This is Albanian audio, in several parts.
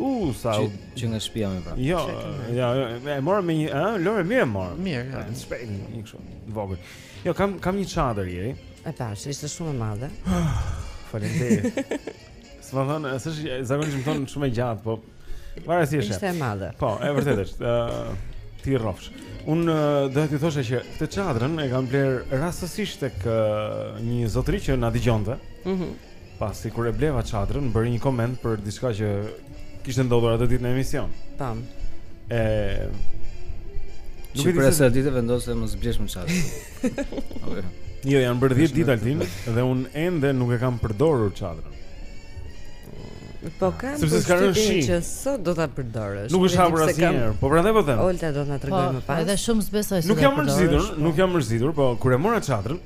U sa që nga shtëpia më pranë. Jo, ja, e morëm me një, ë, lore mirë morëm. Mirë, ja. Shpejt një kështu, vogël. Jo, kam kam një çadër ieri. E thash ishte shumë e madhe. Faleminderit. S'më thon, se zakonisht më thon shumë e gjatë, po pa si është. Ishte e madhe. Po, e vërtetë është. Ë ti rrofsh. Un do të thosha që këtë çadrën e kam bler rastësisht tek një zotëri që na dëgjonte. Mhm. Mm Pasi kur e bleva çadrën, bëri një koment për diçka që kishte ndodhur atë ditë në emision. Tam. E Nuk e di se sa ditë vendos se mos blesh më çadër. Jo, janë bërë 10 ditë Altin dhe un ende nuk e kam përdorur çadrën. Po kam Sepse s'ka rënë shi. Që sot do ta përdorësh. Nuk është hapur asnjëherë. Po prandaj po them. Olta do të na tregojë po, më pas. Edhe shumë s'besoj se. Nuk jam mërzitur, nuk jam mërzitur, po kur e mora çadrën,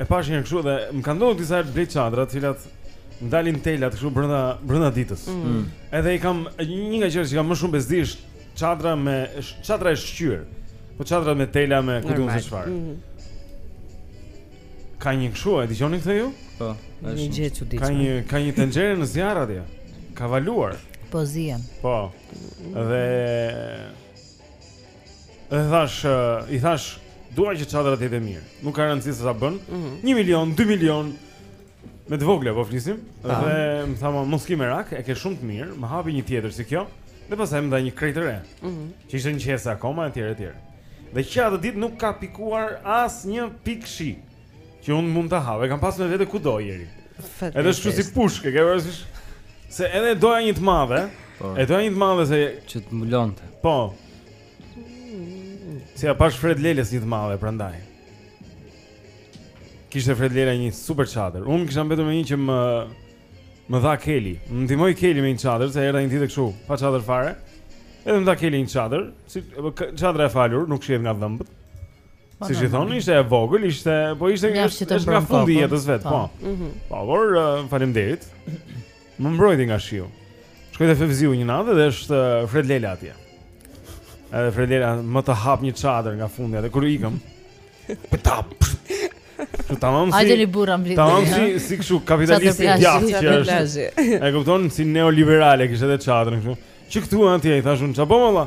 E pash një kështu se më ka ndodhur disa herë të blej çadra, të cilat i dalin telat kështu brenda brenda ditës. Mm. mm. Edhe i kam një nga gjërat që kam më shumë bezdi është çadra me çadra e shqyer. Po çadra me tela me ku di un se çfarë. Mm -hmm. Ka një kështu, e dëgjoni këtë ju? Po, është një gjë e çuditshme. Ka një ka një tenxhere në zjarr atje. Ka valuar. Po zien. Po. Dhe Dhe thash, uh, i thash, dua që çadra të jetë e mirë. Nuk ka rëndësi se sa bën. 1 mm -hmm. milion, 2 milion me të vogla po flisim. Ah. Dhe më tha, "Mos ki merak, e ke shumë të mirë," më hapi një tjetër si kjo. Dhe pastaj më dha një krejt të re. Mhm. Mm që ishte në qese akoma etj etj. Dhe që atë ditë nuk ka pikuar asnjë pikë shi. Që unë mund ta hap, e kam pasë me vete kudo Ieri Edhe kshu si pushkë, ke vërësish Se edhe doja një të madhe po. E doja një të madhe se Që të mbulonte Po Se ia pash Fred Lelës një të madhe, prandaj Kishte Fred Lela një super çadër Unë kisha mbetur me një që më Më dha Kelly Më ndihmoi Kelly me një çadër Se erdha një ditë kështu Pa çadër fare Edhe më dha Kelly një çadër Se çadra e falur Nuk shihet nga dhëmbët Siç thonë, ishte e vogël, ishte, po ishte nga, ishte nga fundi po. jetës vet, po. Po, mhm. po por, uh, faleminderit, më mbrojti nga shiu. Shkoj te Fevziu një natë dhe është uh, Fred Lela atje. Edhe Fred Lela më të hap një çadër nga fundi atë, kur ikëm. Po tamam si... Ajde një burra më Tamam si, si kështu kapitalist i djathtë që është. E kupton si neoliberal e kishte edhe çadrën kështu. Që këtu atje, i thash un, që po më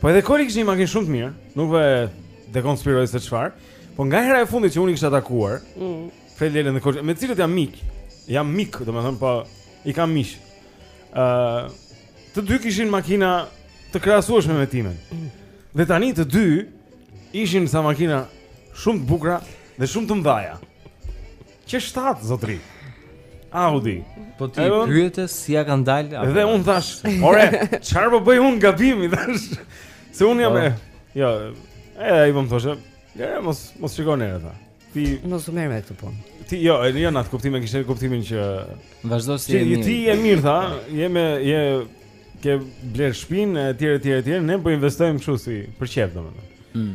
Po edhe Koli kishte një makinë shumë të mirë, nuk po e dekonspiroj se çfarë. Po nga hera e fundit që unë i kisha takuar, mm. Fred Lelën dhe Kolin, me të cilët jam mik. Jam mik, domethënë po i kam miq. Ë uh, të dy kishin makina të krahasueshme me timen. Dhe tani të dy kishin ca makina shumë të bukura dhe shumë të mdhaja. Q7 zotri. Audi. Po ti pyete si ja kanë dal? Dhe un thash, "Ore, çfarë po bëj unë gabim?" i thash. Se unë jam po. e. Jo, e ai më thoshë, "Ja, mos mos shiko ti e tha." Ti mos u merr me këtë punë. Ti jo, e jo në atë kuptimin, kishte kuptimin që vazhdo si je mirë. Ti je mirë tha, je me je ke blerë shpinë etj etj etj, ne po investojmë kështu si për qejf domethënë. Mm.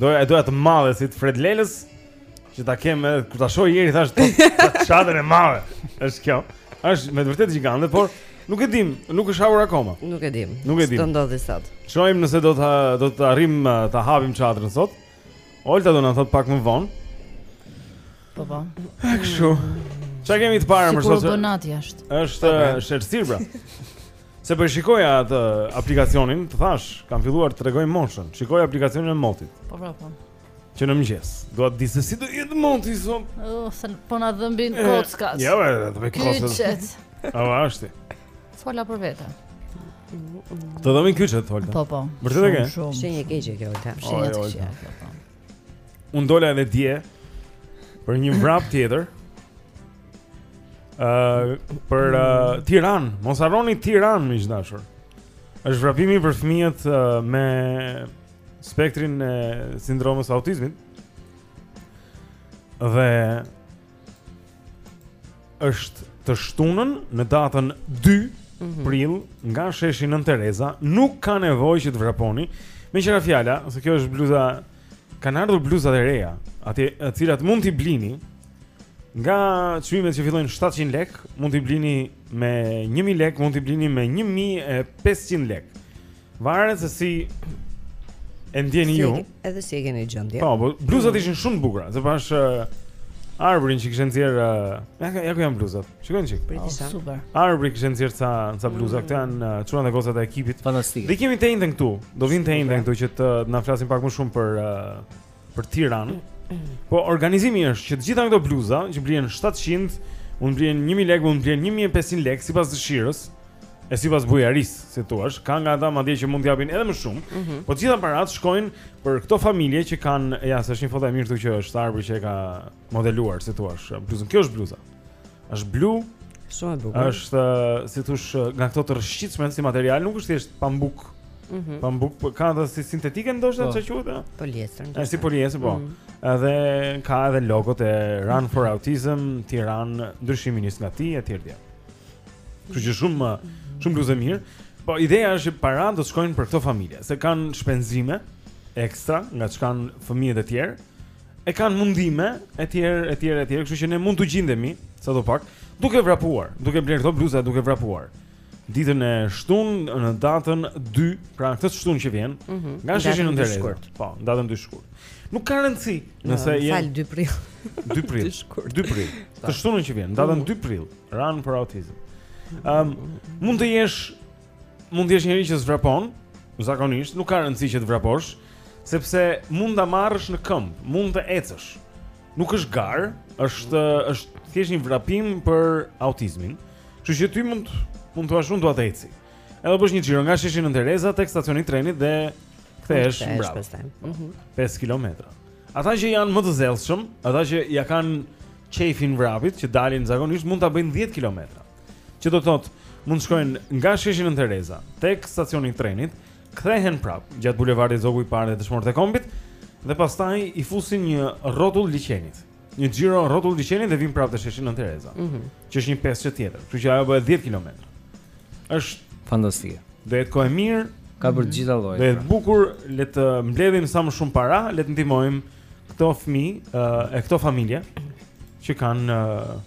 Doja e doja të madhe si të Fred Lelës Që ta kem edhe Kur ta shoh njeri thash po, Çadër e madhe është kjo është me të vërtetë gjigante Por nuk e dim Nuk është hapur akoma Nuk e dim Nuk e dim Ça do ndodhi sot Shohim nëse do të do të arrijmë ta hapim çadrën sot. Holta do na thotë pak më vonë. Po po. Kështu. Çfarë kemi të parë për sot? Sikur do nat jashtë. Është shërsir pra. Se po e shikoja atë aplikacionin, të thash, kam filluar të tregoj moshën. Shikoj aplikacionin e motit. Po pra, po. Që në mëngjes, do të di se si do jetë moti sot. Oh, se po na dhëmbin kockat. Ja, jo, ja, do të kockat. A tashti. Fola për vete. Të dhëmbin kyçet, Holta. Po, po. Vërtet e ke? Shenjë e keqe kjo, Holta. Shenjë e keqe. Unë dola edhe dje Për një vrap tjetër uh, Për uh, Tiran Mos harroni Tiran, miq të dashur është vrapimi për fëmijët uh, me spektrin e sindromës së autizmit Dhe është të shtunën në datën 2 mhm. prill nga sheshi Nën Tereza, nuk ka nevojë që të vraponi. Meqë ra fjala, se kjo është bluza, kanë ardhur bluzat e reja, të cilat mund t'i blini, nga çmimet që fillojnë 700 lek, mund t'i blini me 1000 lek, mund t'i blini me 1500 lek. Varet se si e ndjeni ju. Edhe si e keni gjendjen. Po, po bluzat mm. ishin shumë të bukura, se pash Arbrin që kishte nxjerrë ja ja ku janë bluzat. Shiko një çik. Oh, super. Arbri kishte nxjerrë ca ca bluza këtu janë çunat dhe gocat e ekipit. Fantastike. Dhe kemi të enjten këtu. Do vinë të enjten këtu që të na flasin pak më shumë për për Tiranë. Po organizimi është që të gjitha këto bluza që blihen 700, mund blihen 1000 lekë, mund blihen 1500 lekë sipas dëshirës. E sipas bujarisë, si të thuash, ka nga ata madje që mund t'japin edhe më shumë mm -hmm. Po të gjitha paratë shkojnë për këto familje që kanë, ja, se është një foto e mirë këtu që është Arbër që e ka modeluar, si të thuash, bluzën. Kjo është bluza. Është blu. Shumë e bukur. Është, si të thuash, nga këto të rrëshqitshme si material, nuk është thjesht pambuk. Mm -hmm. Pambuk po, ka edhe si sintetike ndoshta po. çka quhet ajo? Poliester. Është si poliester po. Mm -hmm. Edhe ka edhe logot e Run for Autism, Tiran, ndryshimi nis nga ti etj etj. Kështu që shumë shumë bluzë e mirë. Po ideja është që paratë do të shkojnë për këto familje, se kanë shpenzime ekstra nga ç'kanë fëmijët e tjerë. e kanë mundime etj etj etj, kështu që ne mund të gjindemi sado pak duke vrapuar, duke blerë këto bluza duke vrapuar. Ditën e shtunë në datën 2, pra këtë shtunë që vjen, mm -hmm. nga sheshi Nën Tereza. Po, datën 2 shkurt. Nuk ka rëndësi, nëse je. Fal 2 prill. 2 prill. 2 prill. Të shtunën që vjen, datën 2 prill, Run for Autism. Ëm, um, mund të jesh mund të jesh njeri që s'vrapon zakonisht, nuk ka rëndësi që të vraposh, sepse mund ta marrësh në këmbë, mund të ecësh. Nuk është garë, është është thjesht një vrapim për autizmin. Kështu që ti mund mund të vash unë do të eci. Edhe bësh një xhiro nga sheshi Nën Tereza tek stacioni i trenit dhe kthehesh mbrapa. 5 mhm. kilometra. Ata që janë më të zellshëm, ata që ia kanë qejfin vrapit që dalin zakonisht mund ta bëjnë 10 kilometra. Që do të thotë, mund të shkojnë nga sheshi Nën Tereza tek stacioni i trenit, kthehen prap gjatë bulevardit Zogu i Parë dhe Dëshmorët e Kombit dhe pastaj i fusin një rrotull liqenit. Një xhiro rrotull liqenit dhe vijnë prap te sheshi Nën Tereza. Mm -hmm. Që është një pesë tjetër, kështu që ajo bëhet 10 kilometra. Është fantastike. Do jetë kohë e mirë, ka për të gjitha llojet. Do jetë pra. bukur, le të mbledhim sa më shumë para, le të ndihmojmë këto fëmijë uh, e këto familje që kanë uh,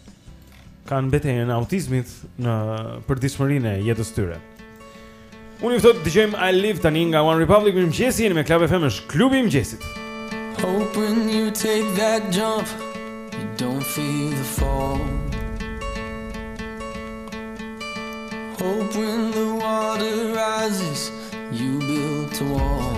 kanë betejën e autizmit në përditshmërinë e jetës tyre. Unë ju ftoj të dëgjojmë I Lived tani nga One Republic mirëmëngjesi, jeni me Club FM është klubi i mëngjesit. Hope when you take that jump, you don't feel the fall. Hope when the water rises, you build a wall.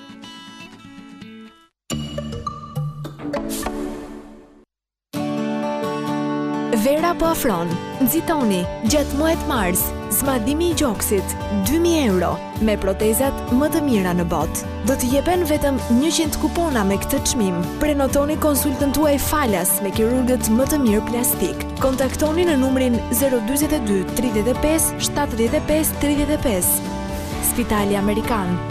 Vera po afron. Nxitoni gjatë muajit mars zmadhimi i gjoksit 2000 euro me protezat më të mira në botë. Do të jepen vetëm 100 kupona me këtë çmim. Prenotoni konsultën tuaj falas me kirurgët më të mirë plastik. Kontaktoni në numrin 042 35 75 35. Spitali Amerikan.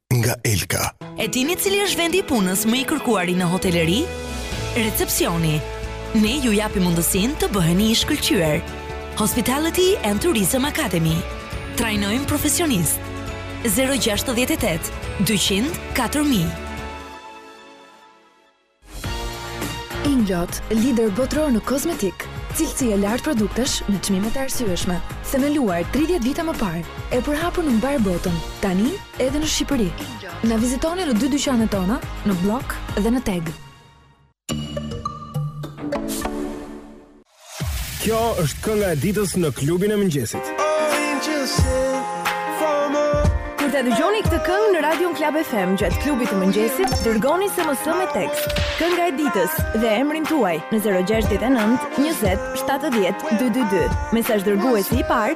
nga Elka. E dini cili është vendi i punës më i kërkuari në hoteleri? Recepsioni. Ne ju japim mundësinë të bëheni i shkëlqyer. Hospitality and Tourism Academy. Trajnojmë profesionistë. 068 200 4000 Inglot, lider botëror në kozmetikë, cilësi e lartë produktesh me çmime të arsyeshme. Themeluar 30 vite më parë, e përhapur në mbarë botën, tani edhe në Shqipëri. Na vizitoni në dy dyqanet tona, në Bllok dhe në Teg. Kjo është kënga e ditës në klubin e mëngjesit. Kur ta dëgjoni këtë këngë në Radion Klab FM gjatë klubit të mëngjesit, dërgoni SMS me tekst Kënga e ditës dhe emrin tuaj në 069 20 70 222. Mesazh dërguesi i parë,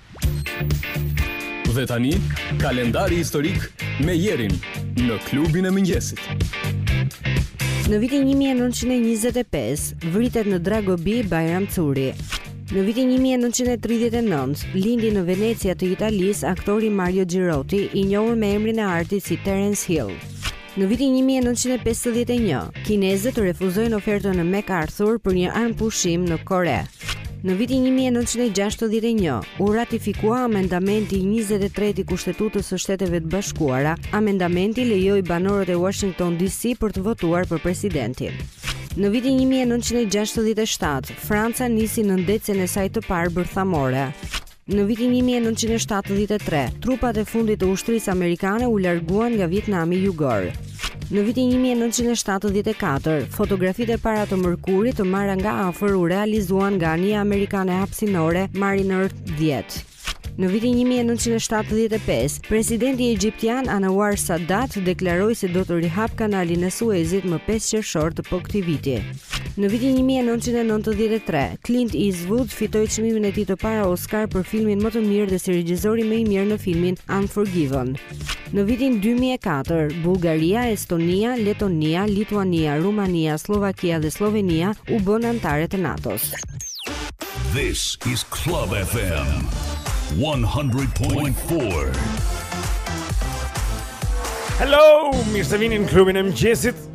Dhe tani, kalendari historik me Jerin në klubin e mëngjesit. Në vitin 1925, vritet në Dragobi Bajram Curri. Në vitin 1939, lindi në Venecia të Italisë aktori Mario Girotti, i njohur me emrin e artit si Terence Hill. Në vitin 1951, kinezët refuzojnë ofertën e MacArthur për një armëpushim në Kore. Në vitin 1961, u ratifikua amendamenti 23 i Kushtetutës së Shteteve të Bashkuara. Amendamenti lejoi banorët e Washington DC për të votuar për presidentin. Në vitin 1967, Franca nisi nëndetësen e saj të parë bërthamore. Në vitin një mijë e nëntëqind e shtatëdhjetë e tre, trupat e fundit të ushtrisë amerikane u larguan nga Vietnami Jugor. Në vitin 1974, fotografitë e para të Mërkurit të marra nga afër u realizuan nga anija amerikane hapësinore Mariner 10. Në vitin 1975, presidenti egjiptian Anwar Sadat deklaroi se do të rihapë kanalin e Suezit më 5 qershor të po këtij viti. Në vitin një mijë e nëntëqind e nëntëdhjetë e tre, Clint Eastwood fitoi çmimin e tij të parë Oscar për filmin më të mirë dhe si regjisori më i mirë në filmin Unforgiven. Në vitin dy mijë e katër, Bullgaria, Estonia, Letonia, Lituania, Rumania, Sllovakia dhe Sllovenia u bënë anëtare të NATO-s. This is Club FM 100.4. Hello, mirë se vini në klubin e mëngjesit.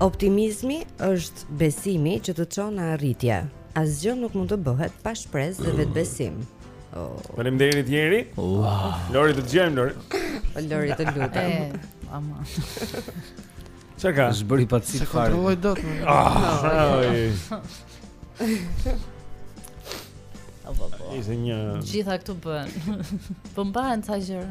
Optimizmi është besimi që të çon në arritje. Asgjë nuk mund të bëhet pa shpresë dhe vetëbesim. Oh. Faleminderit Jeri. Wow. Lori të dëgjojmë, Lori. Po Lori të lutem. Eh, aman. Çka ka? S'bëri pa cip fare. Çka do të thotë? Ah. Apo po. Ishte një Gjitha këtu bën. Po mbahen ca gjëra.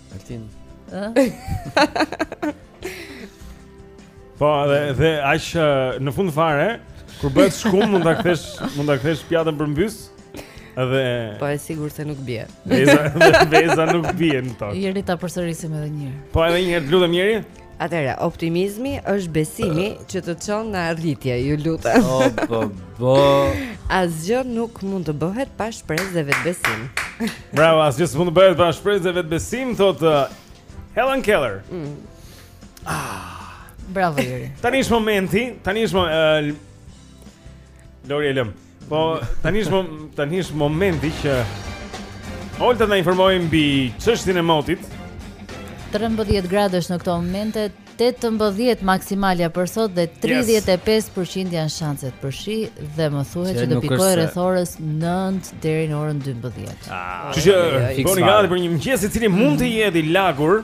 Altin. Po, dhe dhe aq në fund fare, kur bëhet shkumë mund ta kthesh, mund ta kthesh pjatën përmbys. Dhe Po e sigurt se nuk bie. Veza, veza nuk bie në tokë. Jeri ta përsërisim edhe një herë. Po edhe një herë, lutem Jeri. Atëherë, optimizmi është besimi që të çon në arritje, ju lutem. O po po. Asgjë nuk mund të bëhet pa shpresë dhe vetëbesim. Bravo, asgjë s'mund të bëhet pa shpresë dhe vetëbesim, thotë uh, Helen Keller. Mm. Ah. Bravo Jeri. Tani është momenti, tani është uh, Lori e lëm. Po tani është tani është momenti që Olta të na informojë mbi çështjen e motit. 13 gradësh në këto momente, 18 maksimalja për sot dhe 35% janë shanset për shi dhe më thuhet që do pikojë rreth orës 9 deri në orën 12. Kështu që bëhuni gati për një mëngjes i cili mund të jetë i lagur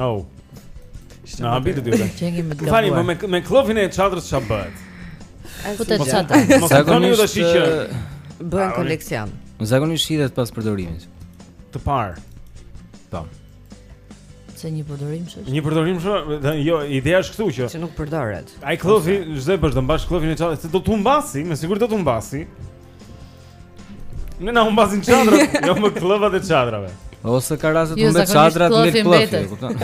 Oh. Na habit të dyve. Fal, me, me këllëfin e çadrës ça bëhet? Po, te çadra? Mos e keni ju tash që bën koleksion. Zakonisht shitet pas përdorimit. Të parë. Po. Se njëpërdorimshe. Njëpërdorimshe, jo, ideja është këtu që. Që nuk përdoret. Ai këllëfi, ç'do bësh të mbash këllëfin e çadrës, do të humbasi, me siguri do të humbasi. Ne na humbasin çadrat, jo më këllëfët e çadrave. Ose ka raste të mbet çadra me këllëf, e kupton?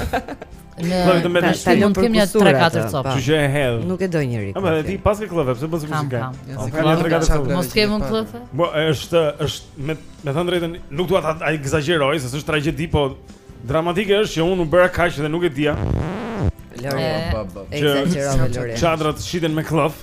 Një këllëf të mbet shumë, mund të kemi 3-4 copë. Kështu që e hedh. Nuk e do njeri. Po edhe ti paske këllëf, pse mos e kush ka? Mos ka 3-4 copë. Mos ke mund këllëf? Po është është me me thënë të drejtën, nuk dua ta ekzagjeroj, se është tragjedi, po dramatike është që unë u bëra kaq dhe nuk e dija. Lori, po po. Ekzagjerove Lori. Çadrat shiten me këllëf.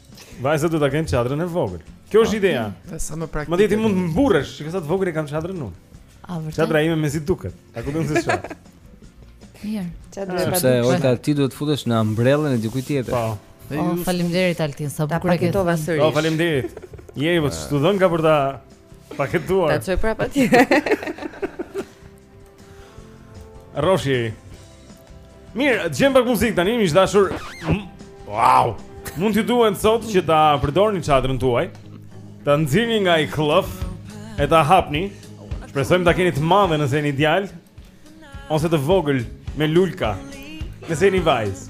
Vajzat do ta kenë çadrën e vogël. Kjo është ideja. Dhe sa më praktike. Madje ti mund të mburresh, shko sa të vogël e kam çadrën unë. A vërtet? Çadra ime mezi duket. A ku do të shkoj? Mirë. Çadra e padukshme. Sepse Olta ti duhet të futesh në ambrellën e dikujt tjetër. Po. Oh, faleminderit Altin, sa bukur e ke. Po, oh, faleminderit. Je i vështirë, di nga për ta paketuar. Ta çoj prapë atje. Roshi. Mirë, dëgjojmë pak muzikë tani, miq të dashur. Wow. Mund t'ju duhet sot që ta përdorni çadrën tuaj, ta nxirrni nga ai këllëf e ta hapni. Shpresojmë ta keni të madhe nëse jeni djalë ose të vogël me lulka. Nëse jeni vajzë.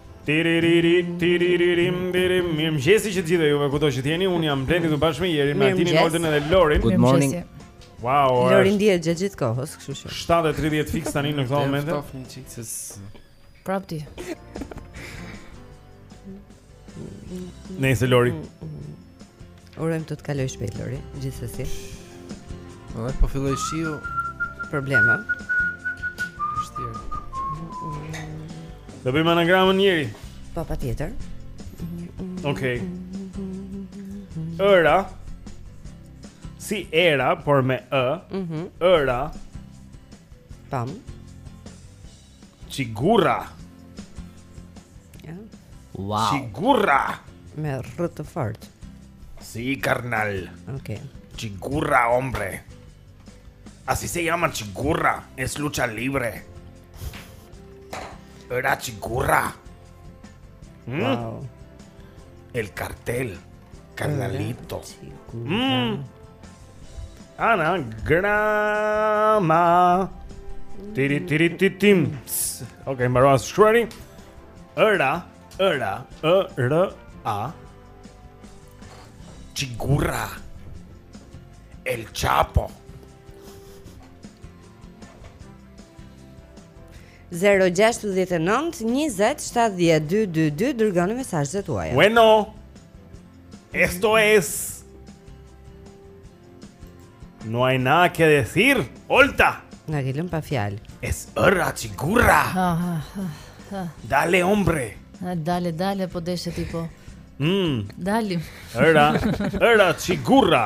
Tiririri, tiriririm, birim Mirë mqesi që gjithë e juve kudo që të jeni Unë jam Blendi këtu bashkë me Jerin, me Altinin, Oltën edhe Lorin Good morning Wow, është Lori ndihet gjatë gjithë kohës, kështu që 7.30 fix tani në këto momente Dhe ftof një qitë se së Prap ti Nëse Lori Urojmë të të kalojë shpejt Lori, gjithsesi. Po dhe po filloi shiu probleme. Vështirë. Do bëjmë anagramën Jeri. Po patjetër. Okej. Okay. Ëra si era, por me ë. Mhm. Mm Ëra. Pam. Chigurra. Chigurra. Me r Sí, carnal. Okay. Chigurra, hombre. Así se llama chigurra. Es lucha libre. Era chigurra. ¿Mm? Wow. El Cartel, Carnalito. Mm. Ana Grama. Tiri tiri ti tim. Ok, mbaro së shkruari. Ëra, ëra, ë, rë, a. Çigurra. El Chapo. Zero gjashtëdhjetë e nëntë njëzet shtatëdhjetë dy dy dy dërgoni mesazhet tuaja. Bueno. Esto es. No hay nada que decir. Olta. Na ke lënë pa fjalë. Ëra çigurra. Dale hombre. Dale dale po deshe ti po. Mm. Dalim. Ëra, ëra çigurra.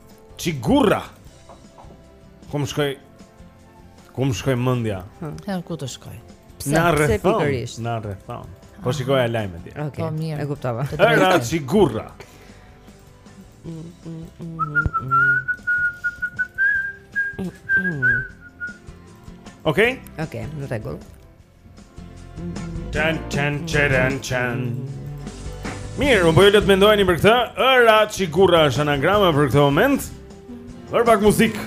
Çigurra. Ku më shkoi? Ku më shkoi mendja? Ja, ku të shkoi? Pse, na pse pikërisht? Na rrethon. Po shikoja lajmet. Okej. Okay. Po mirë. E kuptova. Ëra çigurra. Okej? Okej, në rregull. Tan tan tan tan. Mirë, unë po ju lë të mendoheni për këtë Ëra çigurra është anagrama për këtë moment Për pak muzikë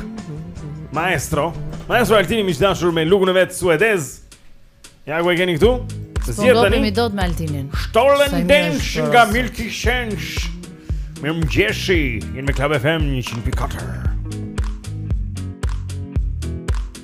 Maestro Maestro Altini mik i dashur me lookun e vet suedez Ja ku e keni këtu Zjetë po tani do të me Altinin Stolen Dance nga Milky Chance Mirë mëngjesi Jeni me Club FM 100.4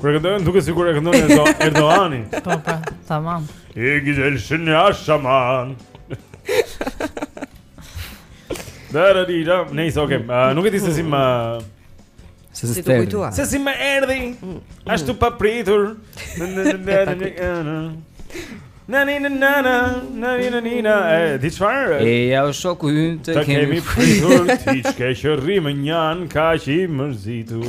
Kur e këndojnë duket sikur e këndon Erdo, Erdoani. Po po, tamam. E gjesh në ashaman. Dara di da, ne is okay. Uh, nuk e di se si më se si të kujtua. Se si më erdhi. Mm. Ashtu pa pritur. Na ni na na na na ni na ni na e di çfarë? Eja o shoku ynë të kemi pritur ti ç'ke që rri mënjanë kaq i mërzitur.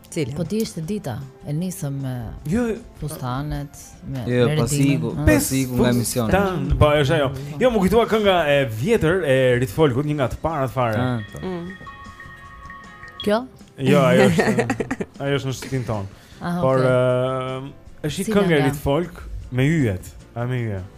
Cilën? Po ti ishte dita, e nisëm me jo, fustanet, me jo, me pasiku, pasiku nga emisioni. Tan, po është ajo. Jo, më kujtua kënga e vjetër e Ritfolkut, një nga të parat fare. Ah. Mm. Kjo? Jo, ajo është. Ajo është në shtëpinë tonë. Ah, Por okay. uh, është një këngë e Ritfolk me yjet, a me yjet.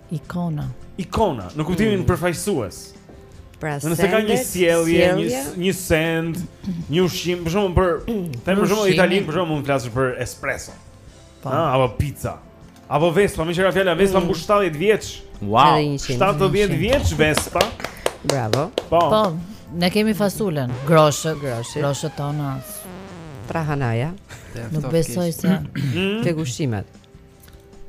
Ikona. Ikona, në kuptimin mm. përfaqësues. Pra, sende. Nëse ka një sjellje, një një send, një ushqim, për shembull për, them për shembull Itali, për shembull mund të flasësh për espresso. Po. Ah, apo pizza. Apo Vespa, meqë ra fjala, Vespa mm. mbush 70 vjeç Wow, 70 vjeç Vespa Bravo Po, po ne kemi fasulën, groshët, groshët, groshët tona Pra hanaja Nuk besoj se Te ushqimet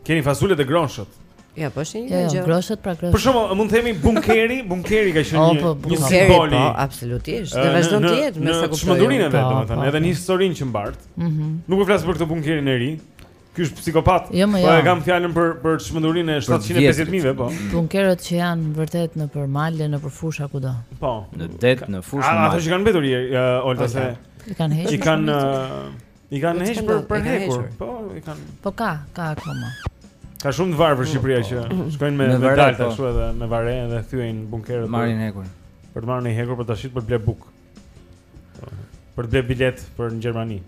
Keni fasulet, groshët. Ja, po është një jo, jo, gjë. Jo, groshët pra groshët. Për shembull, mund të themi bunkeri, bunkeri ka qenë një një simbol. Po, absolutisht. Dhe vazhdon të jetë me sa kuptoj. Në çmendurinë vetë, po, domethënë, po, edhe në historinë që mbart. Mhm. Nuk e flas për këtë bunkerin e ri. Ky është psikopat. Jo, po e kam fjalën për për çmendurinë e 750 mijëve, po. Bunkerët që janë vërtet nëpër male, nëpër fusha kudo. Po. Në det, në fushë. Ato që kanë mbetur, Olta se. I kanë hequr. I kanë I kanë heqë për për hekur. Po, i kanë. Po ka, ka akoma. Ka shumë të varfër Shqipëria që mm. shkojnë me me daltë po. ashtu edhe me vare dhe thyejnë bunkerët. Marrin hekur. Për të marrë një hekur për ta shit për ble bukë. Për të ble biletë për në Gjermani.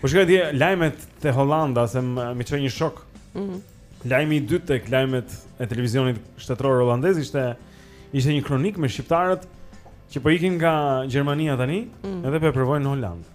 Po shikoja lajmet te Holanda se më çoi një shok. Mhm. Lajmi i dytë tek lajmet e televizionit shtetëror holandez ishte ishte një kronikë me shqiptarët që po ikin nga Gjermania tani, mm. edhe po e provojnë në Holandë.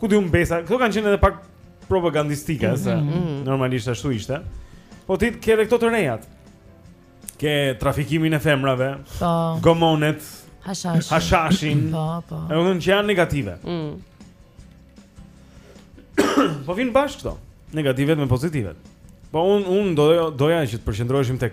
Ku di unë besa, këto kanë qenë edhe pak propagandistike mm -hmm. se mhm. normalisht ashtu ishte. Po ti ke edhe këto të rejat. Ke trafikimin e femrave, po. gomonet, hashashin. Hashashin. Po, po. Edhe që janë negative. Mm. po vijnë bashkë këto, negativet me pozitivet. Po unë unë do doja që të përqendroheshim tek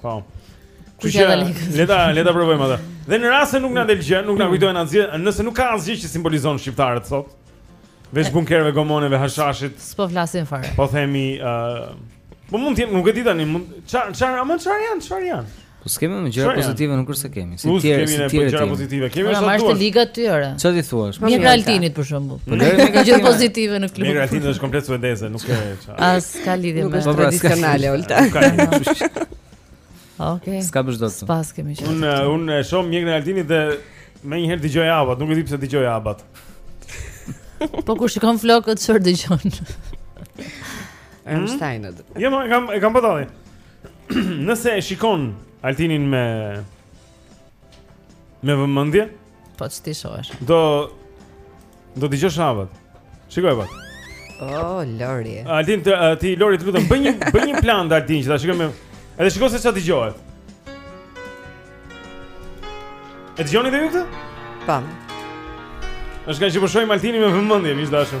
Po. Kështu që le ta le ta provojmë atë. Dhe në rast se nuk na del gjë, nuk na mm. kujtohet asgjë, nëse nuk ka asgjë që simbolizon shqiptarët sot. Veç bunkerëve, gomoneve, hashashit. S'po flasim fare. Po themi ë uh, Po mund të jenë, nuk e di tani, mund çfarë çfarë amë çfarë janë, çfarë janë? Po s'kemi më gjëra pozitive nuk është se kemi, si tjerë, si tjerë. Gjëra pozitive. Kemi sa duhet. Marrë të liga ty ora. Çfarë ti thua? Mjekra e Altinit për shembull. Po gjëra pozitive në klub. Mjekra e Altinit është komplet suedeze, nuk e. As ka lidhje me është tradicionale Olta. Okej. S'ka bësh dot. Pas kemi qenë. Unë unë e shoh mjekrën e Altinit dhe menjëherë dëgjoj ABBA-t, nuk e di pse dëgjoj ABBA-t. Po kur shikon flokët çfarë dëgjon? Einstein. Hmm? Jo, më kam e kam botalli. Nëse e shikon Altinin me me vëmendje, Po që ti shohësh Do do dëgjosh ABBA-t Shikoj pak Oh, Lori Altin, të, ti Lori të lutem Bëj një, bëj një plan të Altin që ta shikoj me Edhe shikoj se ça dëgjohet E dëgjoni dhe ju këtë? Pa po. është ka që përshkojmë po Altinin me vëmendje, mishë dashëm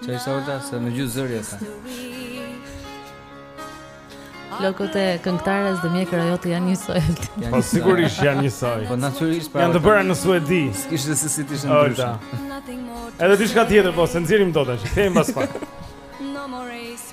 Ça ishte Olta se me gjysmë zëri ata. Flokët e këngëtares dhe mjekra jote janë njësoj. Po sigurisht janë njësoj. Po natyrisht pra. Janë të bëra në Suedi. S'kishte se si të ishin ndryshe. Edhe diçka tjetër po s'e nxjerrim dot tash. Kthehemi pas pak. No more race.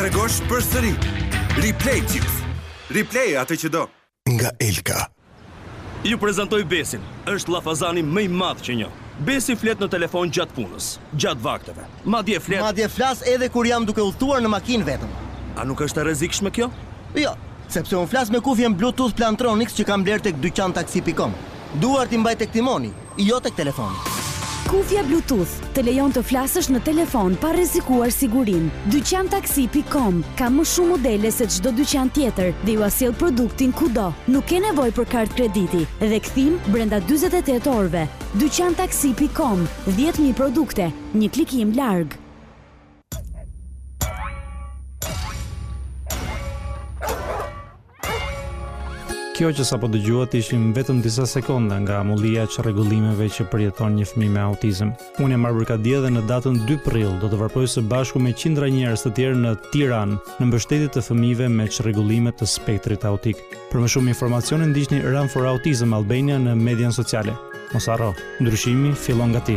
tregosh përsëri. Replay Chips. Replay atë që do. Nga Elka. Ju prezantoj Besin. Është llafazani më i madh që njoh. Besi flet në telefon gjatë punës, gjatë vakteve. Madje flet. Madje flas edhe kur jam duke udhëtuar në makinë vetëm. A nuk është e rrezikshme kjo? Jo, sepse unë flas me kufjen Bluetooth Plantronics që kam blerë tek dyqantaksi.com. Duart i mbaj tek timoni, jo tek telefoni. Kufja Bluetooth të lejon të flasësh në telefon pa rrezikuar sigurinë. Dyqantaksi.com ka më shumë modele se çdo dyqan tjetër dhe jua sjell produktin kudo. Nuk ke nevojë për kartë krediti dhe kthim brenda njëzet e tetë orëve. Dyqantaksi.com, dhjetë mijë produkte, Një klikim larg. Kjo që sapo dëgjuat ishin vetëm disa sekonda nga amullia e çrregullimeve që përjeton një fëmijë me autizm. Unë jam Arbër Kadia dhe në datën 2 prill do të vrapoj së bashku me qindra njerëz të tjerë në Tiranë në mbështetje të fëmijëve me çrregullime të spektrit autik. Për më shumë informacione ndiqni Run for Autism Albania në mediat sociale. Mos harro, ndryshimi fillon nga ti.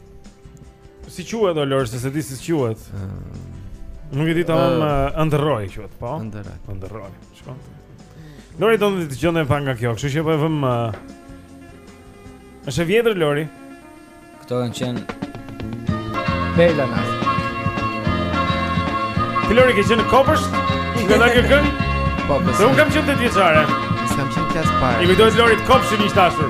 Si quhet o Lori, se s'e di si quhet Nuk e di ta më Ëndërroj quhet, po Ëndërroj Ëndërroj, shko Lori do ta dëgjojë edhe pak nga kjo Kështu që po e vëm është e vjetër, Lori Këto kanë qenë perla Ti Lori ke qenë kopësht në këtë, kjo këngë? Po, përse Se unë kam qenë tre vjeçare S' kam qenë te klasa e parë I kujtohet Lorit kopshti një shtashur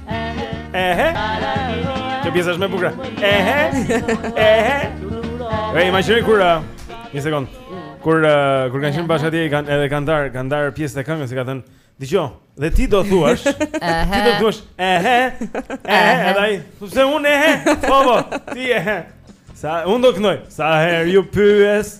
Ehe. Kjo pjesa është më e bukur. Ehe. Ehe. Ej, imagjino kur uh, një sekond. Kur uh, kur kanë qenë bashkë atje i kanë edhe kanë dar, kanë dar pjesën e këngës, i ka thënë, "Dëgjo, dhe ti do thuash, ti do thuash, ehe, ehe, edhe ai, po pse unë ehe? Po po, ti ehe. Sa unë do këndoj, sa herë ju pyes,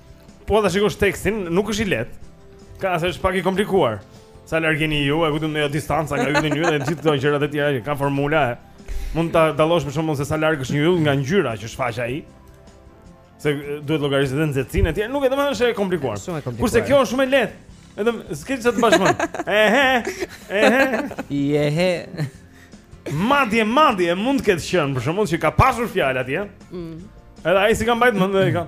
Po ta shikosh tekstin, nuk është i lehtë. Ka se është pak i komplikuar. Sa larg jeni ju, e ku do distanca nga ylli ju dhe gjithë këto gjëra të tjera që kanë formula. Mund ta dallosh për shembull se sa larg është një yll nga ngjyra që shfaq ai. Se duhet llogarisësh edhe nxehtësinë e tjera, nuk e, domethënë është e komplikuar. Kurse kjo është shumë e lehtë. Edhe s'ke çfarë të bashkon. Ehe. Ehe. Ehe. Madje, madje mund të ketë qenë për shembull që ka pasur fjalë atje. Mm. Edhe ai s'i ka mbajt mend dhe ka.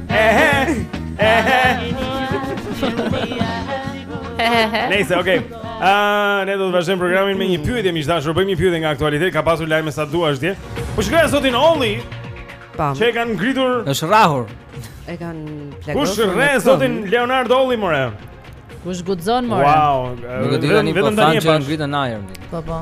Nëse, okay. Ah, ne do të vazhdojmë programin me një pyetje, miq të dashur, bëjmë një pyetje nga aktualiteti, ka pasur lajme sa duash dje. Po shikoj zotin Olli. Pam. Ç'e kanë ngritur? Është rrahur. E kanë plagosur. Kush rreh zotin Leonardo Olli more? Kush guxon more? Wow. Nuk e di tani po thanë që e ngritën në ajër. Po po.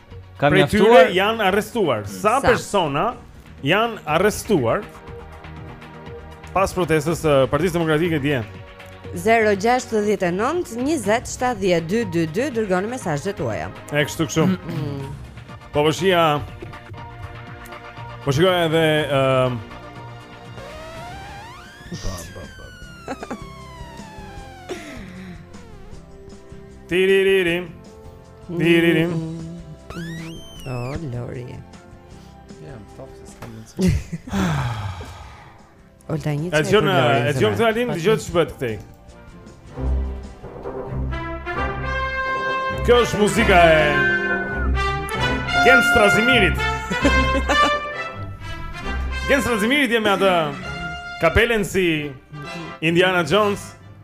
Sa prej tyre janë arrestuar. Sa, Sa? persona janë arrestuar pas protestës së Partisë Demokratike dje? 0692070222 Dërgoni mesazhet tuaja E kështu kështu mm -mm. Po përshia Po shikoja edhe um... Tiririri Diririm. Oh, Lori. Jam top se s'kam mundësi. Olta një çaj. Ajo na, ajo më tha Lin, dëgjo ç'bëhet këtej. Kjo është muzika e Gent Strazimirit. Gent Strazimirit, je me atë kapelen si Indiana Jones.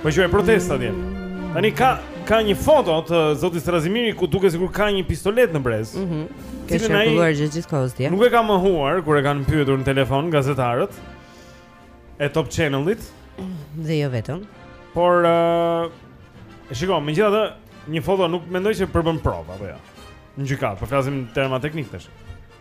Po që e protesta dje. Tani ka ka një foto të zotit Strazimiri ku duket sikur ka një pistoletë në brez. Mhm. Mm Ke shkruar gjë gjithkohës ti. Nuk e ka mohuar kur e kanë pyetur në telefon gazetarët e Top Channel-it dhe jo vetëm. Por uh, e shiko, megjithatë, një foto nuk mendoj që përbën provë apo jo. Ja. Në gjykatë, po flasim terma teknikë tash.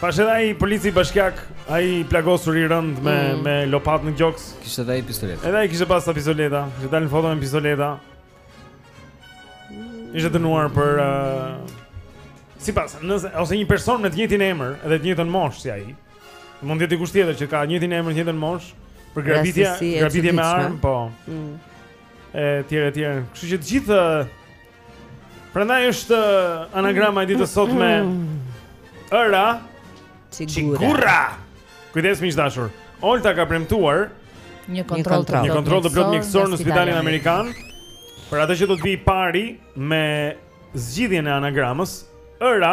Pashë edhe ai polici bashkiak, ai i plagosuri rëndë me mm. me lopatë në gjoks. Kishte edhe ai pistoletë. Edhe ai kishte pas ca pistoleta, i dalin foto me pistoleta. Ishte dënuar për uh, sipas, nëse ose një person me të njëjtin emër dhe të njëjtën moshë si ai. Mund të jetë dikush tjetër që ka të njëjtin emër, të njëjtën moshë për grabitje, grabitje me armë, po. Mm. E tjerë e tjerë. Kështu që të gjithë Prandaj është anagrama e ditës sot me Ëra Çigurra. Kujdes miq të dashur. Olta ka premtuar një kontroll të plotë. Një kontroll të plotë mjekësor në spitalin amerikan. Për atë që do të vijë i pari me zgjidhjen e anagramës, Ëra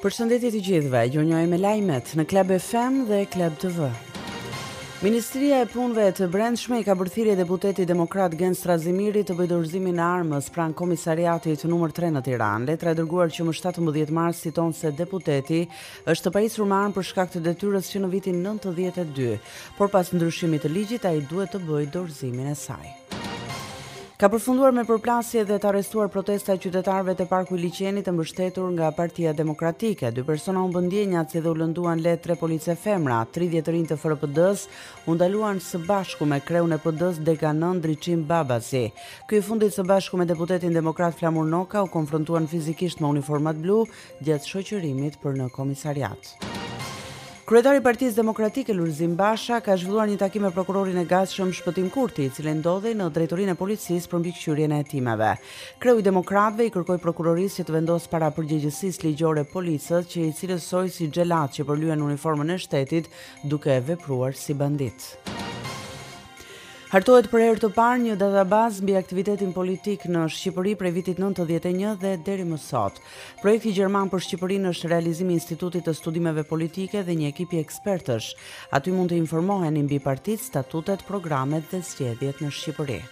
Përshëndetje të gjithëve, jonjoj me lajmet në Club FM dhe Club TV. Ministria e Punëve të Brendshme i ka bërë thirrje deputetit demokrat Gent Strazimiri të bëjë dorëzimin e armës pranë komisariatit numër 3 në Tiranë. Letra e dërguar që më 17 mars citon se deputeti është i pajisur me armë për shkak të detyrës që në vitin 92, por pas ndryshimit të ligjit ai duhet të bëjë dorëzimin e saj. Ka përfunduar me përplasje dhe të arrestuar protesta e qytetarëve te parku i liqenit e mbështetur nga partia demokratike. Dy persona humbën ndjenjat si dhe u lënduan lehtë tre police femra, 30 rinj të FRPD-së u ndaluan së bashku me kreun e PD-së dega 9 Ndriçim Babasi. Ky i fundit së bashku me deputetin demokrat Flamur Noka u konfrontuan fizikisht me uniformat blu, gjatë shoqërimit për në komisariat. Kryetari i Partisë Demokratike Lulzim Basha ka zhvilluar një takim me prokurorin e gatshëm Shpëtim Kurti, i cili ndodhej në drejtorinë e policisë për mbikëqyrjen e hetimeve. Kreu i demokratëve i kërkoi prokurorisë që të vendosë para përgjegjësisë ligjore policët që i cilësoi si xhelatë që përlyen uniformën e shtetit duke vepruar si banditë. Hartohet për herë të parë një databazë mbi aktivitetin politik në Shqipëri prej vitit 91 dhe deri më sot. Projekti gjerman për Shqipërinë është realizim i Institutit të Studimeve Politike dhe një ekipi ekspertësh. Aty mund të informoheni mbi partitë, statutet, programet dhe zgjedhjet në Shqipëri.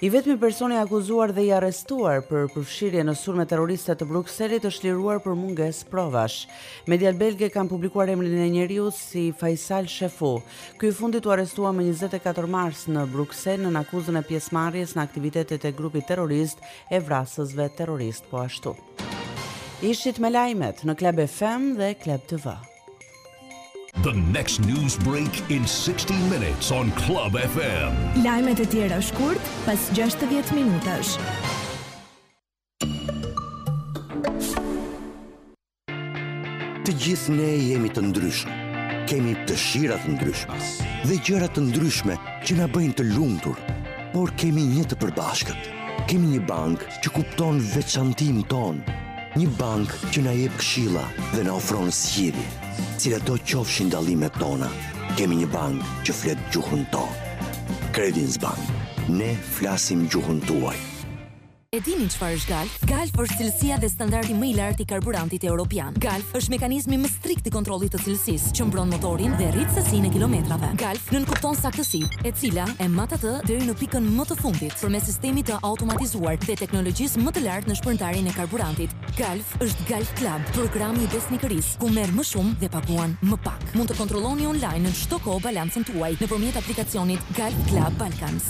I vetmi person i akuzuar dhe i arrestuar për përfshirje në sulme terroriste të Brukselit është liruar për mungesë provash. Mediat belge kanë publikuar emrin e njeriut si Faisal Shefu. Ky i fundit u arrestua më 24 mars në Bruksel nën akuzën e pjesëmarrjes në aktivitetet e grupit terrorist e vrasjeve terroriste po ashtu. Ishit me lajmet në Club FM dhe Club TV. The next news break in 60 minutes on Club FM. Lajmet e tjera shkurt pas 60 minutash. Të gjithë ne jemi të ndryshëm, kemi dëshira të ndryshme dhe gjëra të ndryshme që na bëjnë të lumtur, por kemi një të përbashkët. Kemi një bankë që kupton veçantinë tonë, një bankë që na jep këshilla dhe na ofron zgjidhje, cilatdo qofshin dallimet tona. Kemi një bankë që flet gjuhën tonë. Credins Bank. Ne flasim gjuhën tuaj. E dini çfarë është Gulf? Gulf është cilësia dhe standardi më i lartë i karburantit europian. Gulf është mekanizmi më strikt i kontrollit të cilësisë, që mbron motorin dhe rrit sasinë e kilometrave. Gulf nënkupton saktësi, e cila e mat atë deri në pikën më të fundit përmes sistemit të automatizuar dhe teknologjisë më të lartë në shpërndarjen e karburantit. Gulf është Gulf Club, programi i besnikërisë, ku merr më shumë dhe paguan më pak. Mund të kontrolloni online në çdo kohë balancën tuaj nëpërmjet aplikacionit Gulf Club Balkans.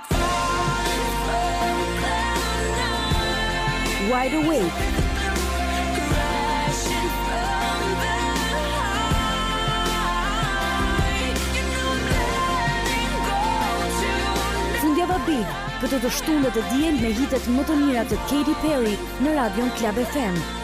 Wide Awake Fundjava Big këtë të shtunë dhe të diel me hitet më të mira të Katy Perry në radion Club FM.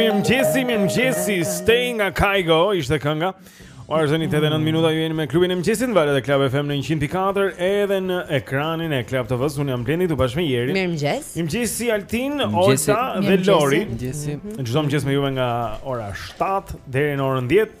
mirë mëngjesi, mirë mëngjesi Stay nga Kaigo, ishte kënga Ora është nëntë edhe nëntë minuta ju jeni me klubin e mëngjesit Në valët e Club FM në 104 Edhe në ekranin e Club TV-së Unë jam Blendi këtu bashkë me Jerin Mirë mëngjes Mirë mëngjesi Altin, Olta dhe Lori Mirë mëngjesi Çdo mëngjes me juve nga ora 7 Deri në orën 10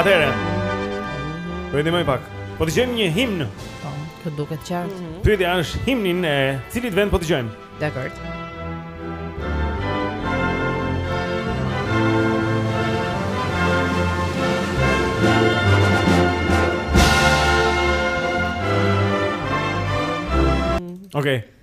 Atëherë. Po edhe më pak. Po dëgjojmë një himn. Po, kjo duket qartë. Mm -hmm. Pyetja është himnin e cilit vend po dëgjojmë? Dakor. Okej. Okay.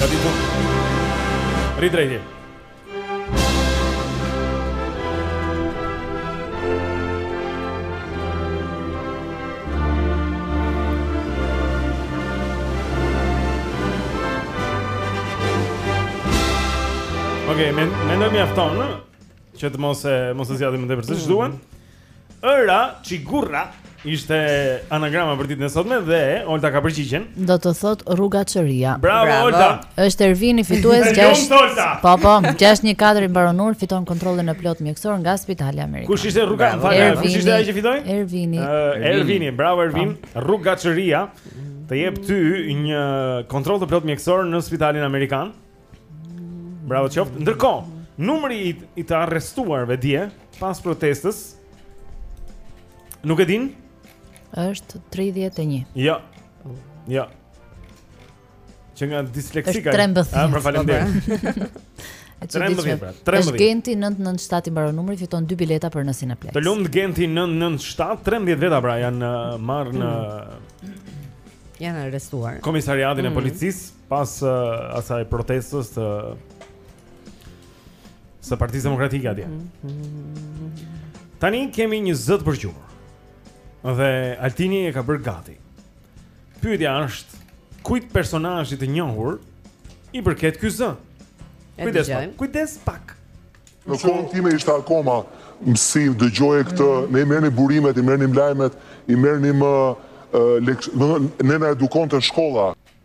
Gati të... Rri drejt. Ok, mendoj mjafton, që të mos e mos e zgjatim më tepër se ç'duan. Ëra Çigurra ishte anagrama për ditën e sotme dhe Olta ka përgjigjen. Do të thot rruga Çoria. Bravo, Bravo Olta. Është Ervini fitues 6. Po po, 614 i mbaron numri, fiton kontrollin e plot mjekësor nga Spitali Amerikan. Kush ishte rruga? Fal, kush ishte ai që fitoi? Ervini. Uh, Ervini, bravo Ervin. Po. Rruga Çoria të jep ty një kontroll të plot mjekësor në Spitalin Amerikan. Bravo qoftë. Ndërkohë, numri i, i të arrestuarve dje pas protestës nuk e din? Është 31. Jo. Jo. Qënka disleksike. Është 13. Ah, pra faleminderit. E që diqme, pra, është Genti 997 i mbaron numri, fiton 2 bileta për në Cineplex. Të lumtë Genti 997, 13 veta pra janë uh, marrë në... Mm. Janë arrestuar. Komisariatin mm. e policisë. Pas uh, asaj protestës së Partisë Demokratike atje. Tani kemi një zë të përgjumur. Dhe Altini e ka bërë gati. Pyetja është kujt personazhi të njohur i përket ky zë? Kujdes pak. Kujdes pak. Në kohën time ishte akoma mësim, dëgjoje këtë, mm. ne i merrnim burimet, i merrnim lajmet, i merrnim me uh, lek, ne na edukonte shkolla.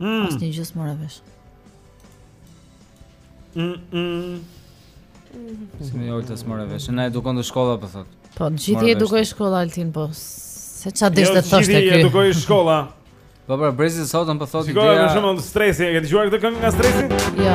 Mm. Asnjë gjë s'mora vesh. Mm. mm. As unë Olta s'mora vesh. Na edukonte shkolla po thot. Po gjithë edukoi shkolla Altin po. Se ça dashke jo, të thosh ti? Gjithë edukoi shkolla. Po pra, brezi sotëm po thotë ideja. Shiko, më shumë Stresi, e ke dëgjuar këtë këngë nga Stresi? Jo. Ja.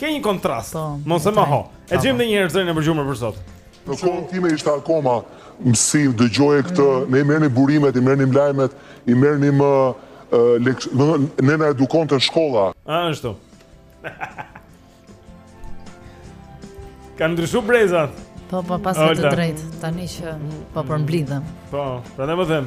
Ke një kontrast. Po, Mos e ho. E dëgjojmë edhe një herë zërin e përgjumur për sot. Në kohën time ishte akoma mësim, dëgjoje këtë, mm. ne i merrnim burimet, i merrnim lajmet, i merrnim më leks, do të ne na edukonte shkolla. Ashtu. Ka ndryshu brezat. Po, po, paske të drejtë, tani që po përmblidhem. Po, prandaj po them.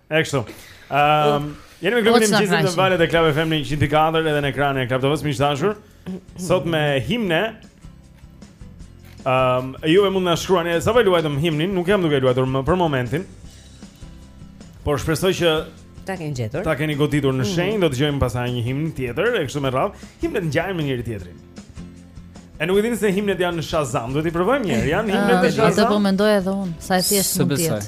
E kështu. Ehm, jeni me klubin e mëngjesit në valët e Club FM 104 edhe në ekranin e Club TV-s miq të dashur. Sot me himne. Ehm, um, ju mund të na shkruani sapo e luajtëm himnin, nuk jam duke luajtur më për momentin. Por shpresoj që ta keni gjetur. Ta keni goditur në mhm. shenjë, mm -hmm. do të dëgjojmë pastaj një himn tjetër, e kështu me radhë. Himnet ngjajnë me njëri-tjetrin. E nuk e di nëse himnet janë në Shazam, duhet t'i provojmë një herë. Janë himnet te Shazam. Atë po mendoj edhe unë, sa e thjeshtë mund të jetë.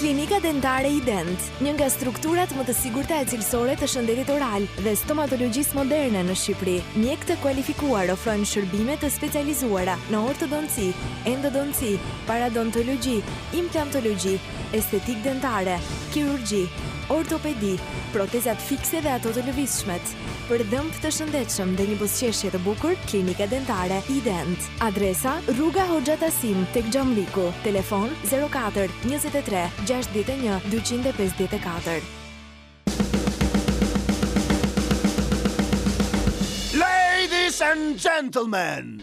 Klinika Dentare Ident, një nga strukturat më të sigurta e cilësore të shëndetit oral dhe stomatologjisë moderne në Shqipëri. Mjekë të kualifikuar ofrojnë shërbime të specializuara në ortodonci, endodonci, paradontologji, implantologji, estetikë dentare, kirurgji, ortopedi, protezat fikse dhe ato të lëvizshmet. Për dhëmbë të shëndetshëm dhe një buzëqeshje të bukur, Klinika Dentare Ident. Adresa, Rruga Hoxha Tahsim, tek Xhamlliku, telefon, zero katër, njëzet e tre, gjashtëdhjetë e një, dyqind e pesëdhjetë e katër. Ladies and gentlemen,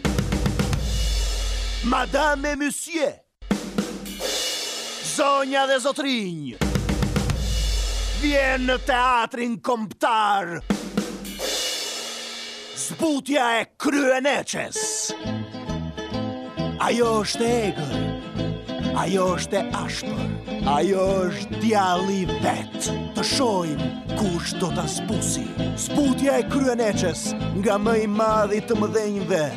madame et monsieur, Zonja dhe zotërinj Vjen në teatrin kombëtar Zbutja e kryeneçes Ajo është e egër Ajo është e ashpër Ajo është djalli vetë Të shohim kush do ta zbusë Zbutja e kryeneçes Nga më i madhi i të mëdhenjve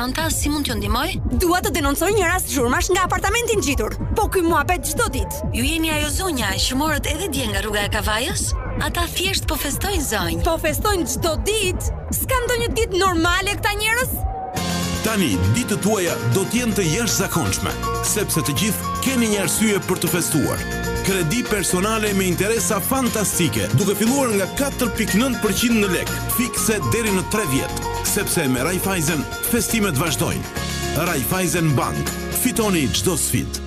Nënta, si mund t'ju ndihmoj? Dua të denoncoj një rast zhurmash nga apartamenti ngjitur. Po ky muhabet çdo ditë. Ju jeni ajo zonja që morët edhe dje nga rruga e Kavajës? Ata thjesht po festojnë zonjë. Po festojnë çdo ditë? S'kanë ndonjë ditë normale këta njerëz? Tani ditët tuaja do të jenë të jashtëzakonshme, sepse të gjithë keni një arsye për të festuar. Kredi personale me interesa fantastike, duke filluar nga 4.9% në lekë, fikse deri në 3 vjet, sepse me Raiffeisen festimet vazhdojnë. Raiffeisen Bank, fitoni çdo sfidë.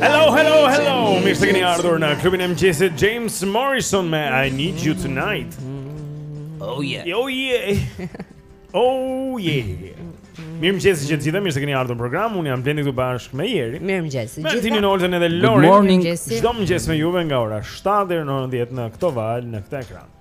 Hello, hello, hello Mirë se keni ardhur në klubin e mëngjesit James Morrison me I Need You Tonight Oh yeah Oh yeah Oh yeah Mirëmëngjesi të gjithëve, mirë se keni ardhur në program Unë jam Blendi këtu bashkë me Jerin Mirëmëngjesi gjithë Me timin olëtën edhe Lori Good morning Çdo mëngjes me juve nga ora 7 deri në 10 në këto valë në këtë ekran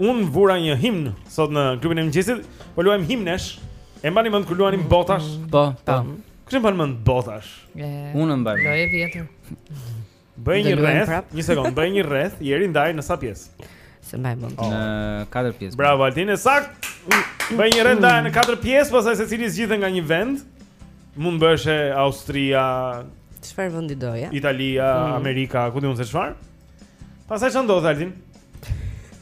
Unë vura një himn sot në klubin e mëngjesit, po luajm himnesh. E mbani mend kur luanim botash? Po, po. Kush e mban mend botash? Unë mbaj. Lojë e vjetër. Bëj një rreth, një sekond, bëj një rreth, Jeri ndaje në sa pjesë? S'e mbaj mend. Në katër pjesë. Bravo Altin, e saktë. Bëj një rreth ndaje në katër pjesë, pastaj secili zgjidhte nga një vend. Mund bëheshe Austria, çfarë vendi doje? Italia, mm. Amerika, ku di unë se çfarë? Pastaj ça ndodh Altin?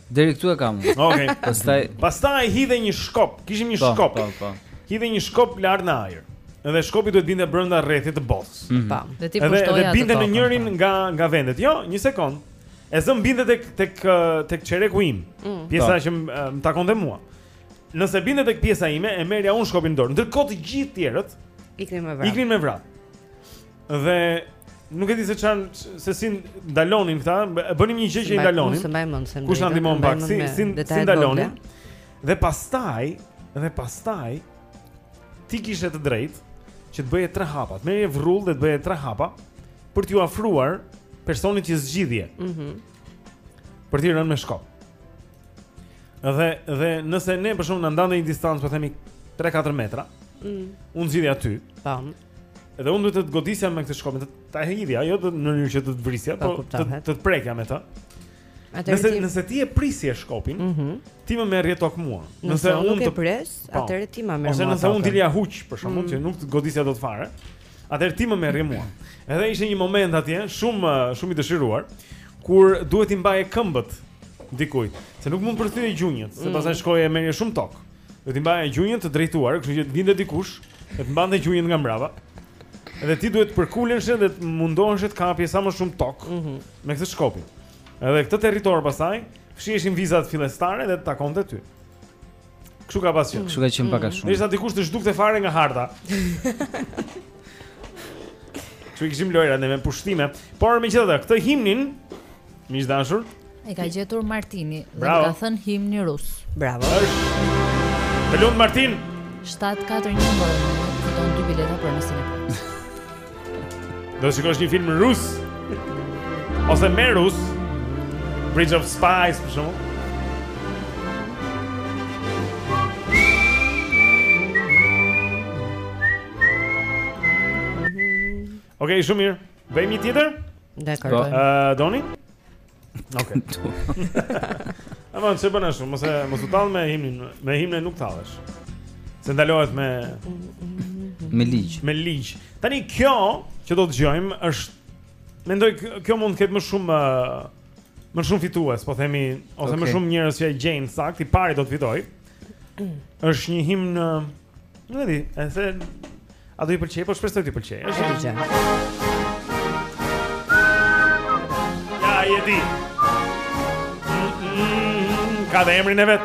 Deri këtu e kam. Okej. Okay. Pastaj pastaj hidhe një shkop. Kishim një po, shkop. Po, po, po. Hidhe një shkop lart në ajër. Edhe shkopi duhet binte brenda rrethit të botës. Mhm. Po. Mm dhe ti pushtoje atë. Edhe binte në njërin po. nga nga vendet. Jo, një sekond. E zëmë binte tek tek tek çereku im. Mm. Pjesa po. që më takonte mua. Nëse binte tek pjesa ime, e merrja unë shkopin në dorë. Ndërkohë të gjithë tjerët iknin me vrap. Iknin me vrap. Dhe nuk e di se ça se si ndalonin këta, e bënim një gjë që i ndalonin. Kush na ndihmon pak si si si ndalonin? Dhe pastaj, dhe pastaj ti kishe të drejtë që të bëje tre hapa. Merrje vrull dhe të bëje tre hapa për t'iu afruar personit që zgjidhje. Mhm. Mm për t'i rënë me shkop. Dhe dhe nëse ne për shembull na ndante një distancë, po themi 3-4 metra. Mhm. Unë zgjidhja ty. Tam. Edhe unë duhet të të godisja me këtë shkopin, ta hidhja, jo në mënyrë që të të vrisja, po të të, të prekja me të. Nëse ti... nëse ti e prisje shkopin, mm -hmm. ti më merrje tokë mua. Nëse, nëse unë nuk e pres, po. atëherë ti më merrje. Ose nëse unë dilja huq për shembull mm -hmm. që nuk të godisja dot fare, atëherë ti më merrje mua. Edhe ishte një moment atje shumë shumë i dëshiruar kur duhet t'i mbaje këmbët dikujt, se nuk mund të përthyeje gjunjët, se mm. pastaj shkoje e merrje shumë tokë. Do t'i mbaje gjunjët të drejtuar, kështu që të vinte dikush, e të mbante gjunjët nga mbrapa. Edhe ti duhet të përkuleshe dhe të mundoheshe të kapje sa më shumë tokë mm -hmm. me këtë shkopin. Edhe këtë territor pastaj fshiheshin vizat fillestare dhe të takonte ty. Kështu ka pasur. Kështu ka qenë pak a shumë. Derisa dikush të zhdukte fare nga harta. Kështu i kishim lojërat me pushtime, por megjithatë këtë himnin Miq të dashur, e ka gjetur Martini dhe më ka thënë himni rus. Bravo. Të lumt Martin. 741 numër, fiton dy bileta për në kinema. Do të shikosh një film rus ose me rus, Bridge of Spies për shembull. Okej, okay, shumë mirë. Bëjmë një tjetër? Dekor. Po. Ë doni? Okej. A mund të bëna shumë, mos e mos u tall me himnin, me himnin nuk tallesh. Se ndalohet me me ligj. Me ligj. Tani kjo që do të dëgjojmë është mendoj kjo mund të ketë më shumë më shumë fitues, po themi ose okay. më shumë njerëz që e gjejnë saktë, i pari do të fitojë. Është një himn, nuk e di, se a do i pëlqejë, po shpresoj t'i pëlqejë. Është një gjë. Ja, e di. Ka dhe emrin e vet.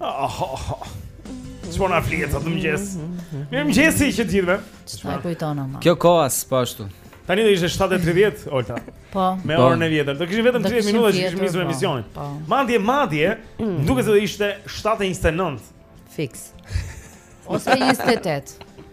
Oh, oh, oh. Ç'më na flihet këtë mëngjes? Mirëmëngjesi të gjithëve. Çfarë kujton ama? Kjo kohë as po ashtu. Tani do ishte 7:30 Olta. Po. Me po. orën e vjetër. Do kishim vetëm 30 minuta që kishim nisur po. emisionin. Po. Madje madje, mm. duket se do ishte 7:29. Fiks. Ose 28.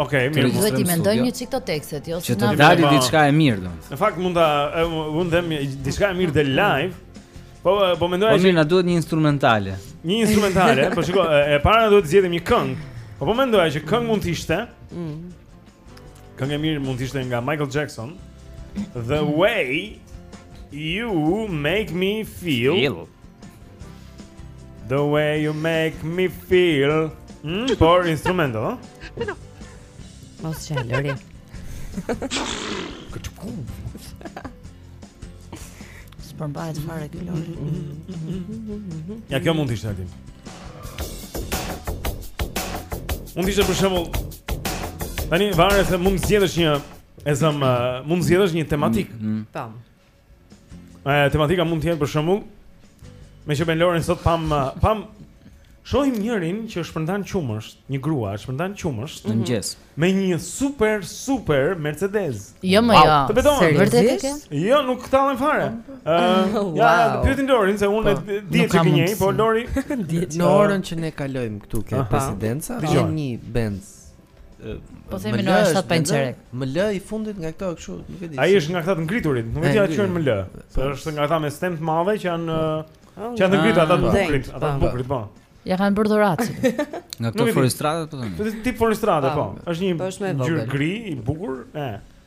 Okej, okay, mirë. Duhet të mendojmë një çik te tekstet, jo se na dali diçka e mirë domethënë. Në fakt mund ta mund të them diçka e mirë te live. Po po mendoj po se na duhet një instrumentale. Një instrumentale, po shiko, e para duhet të zgjedhim një këngë. Po po mendoj ç'këngë mund të ishte. Mm. Këngë e mirë mund të ishte nga Michael Jackson. The way you make me feel. feel. The way you make me feel mm, Por instrumental, no? Pero Mos që e lëri Këtë ku S'e përmban fare këtë lëri Ja kjo mund të ishte atin Mund të ishte për shembull. Tani varet se mund të zgjedhësh një E zëmë, uh, mund të zgjedhësh një tematikë mm, mm. Tam Ë tematika mund të jetë për shembull meqë me Lorin sot pam pam Shohim njërën që shpërndan qumësht, një grua shpërndan qumësht në mëngjes me një super super Mercedes. Jo më jo. Të betohem. Vërtet e ke? Jo, nuk tallem fare. Ëh, uh, wow. ja, pyeteni Lorin se unë po, di që ke një, po Lori di. Në orën që ne kalojmë këtu ke presidenca, ka një Benz Po themi në nëntë pa një çerek. ML-ë i fundit nga këto kështu, nuk e di. Ai është nga këta të ngriturit, nuk e di a quhen ML-ë. Po është nga këta me stemë të madhe që janë oh, që janë ngritur ata të ah, bukurit, ata të bukurit, po. Ia kanë bërë dhuratë. Nga këto fuoristradat po thoni. Po tip fuoristradë po. Është një ngjyrë gri i bukur, e.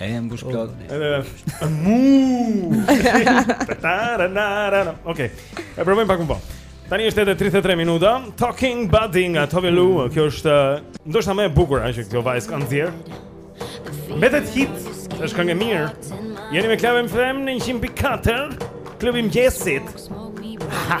E mbush, po, plot. Mu. Okej. E provojmë pak më vonë. Tani është edhe 33 minuta. Talking Body nga Tove Lo. Mm. Kjo është uh, ndoshta më e bukura që kjo vajzë ka nxjerrë. Mbetet hit. Është këngë e mirë. Jeni me Club FM në 100.4. Klubi i mëngjesit. Ha.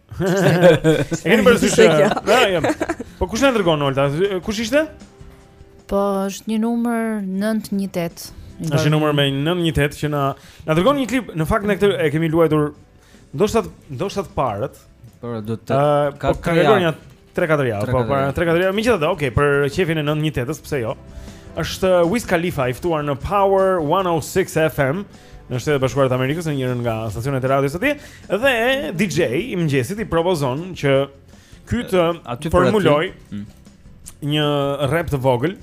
E keni bërë si kjo? Po, jam. Po kush na dërgon Olta? Kush ishte? Po është një numër 918. Është një numër me 918 që na na dërgon një klip. Në fakt ne këtë e kemi luajtur ndoshta ndoshta të parët. Por do ketë po, ka një 3-4 javë, po para 3-4 javë, megjithatë, okay, për qejfin e 918-s, pse jo? Është uh, Wiz Khalifa i ftuar në Power 106 FM në Shtetet e Bashkuara të Amerikës, në njërin nga stacionet e radios aty, dhe DJ i mëngjesit i propozon që ky të formulojë, mm, një rap të vogël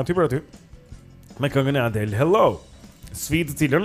aty për aty me këngën e Adele Hello. Sfidë të cilën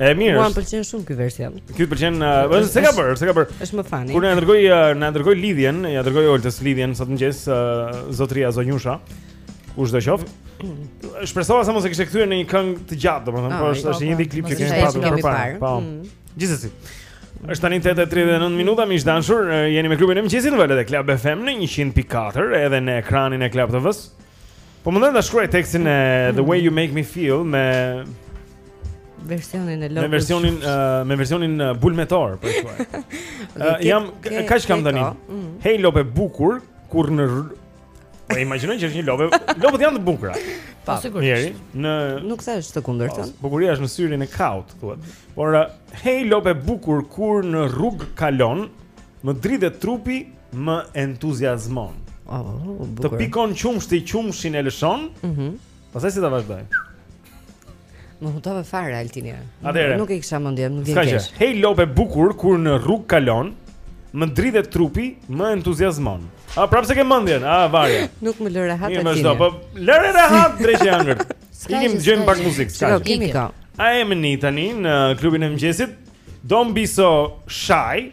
E mirë. Mua më pëlqen shumë ky version. Ty të pëlqen, uh, se ka bërë, se ka bërë. Është më fani. Kur na dërgoi uh, na dërgoi lidhjen, ia dërgoi Oltës lidhjen sot në mëngjes uh, zotria zonjusha, kushdo qoftë? Shpresova se mos e kishte kthyer në një këngë të gjatë, domethënë, ah, por është është një videoklip që kemi pasur më parë. Po. Mm. Gjithsesi. Është tani 8:39 minuta, miq të dashur, jeni me klubin e mëngjesit në valët e Club FM në 100.4 edhe në ekranin e Club TV-s. Po mendoj ta shkruaj tekstin e The Way You Make Me Feel me versionin e lopës. Me versionin uh, me versionin uh, bulmetor, po thua. uh, ja, kaq kam tani? Mm. Hej lopë e bukur, kur në Po e imagjinoj që është një lopë. Lopët janë të bukura. Po sigurisht. Njeri, në Nuk thashë të kundërtën. Po, bukuria është në syrin e kaut, thuhet. Por uh, hej lopë e bukur, kur në rrugë kalon, më dridhet trupi më entuziazmon. Oh, bukur. Të pikon qumshti, qumshtin e lëshon. Mhm. Mm Pastaj si ta vazhdoj? Më hutove fare Altini. Atëherë. Nuk e kisha mendjen, më vjen keq. S'ka. Hej lopë e bukur kur në rrugë kalon, më dridhet trupi, më entuziazmon. A prapë s'e ke mendjen? Ah, varja. Nuk më lë rehat Altini. Mirë, vazhdo, po lëre rehat dreqi ta hëngër. Ikim dëgjojmë pak muzikë. S'ka gjë. Kemi ka. Jemi tani në klubin e mëngjesit? Don't be so shy.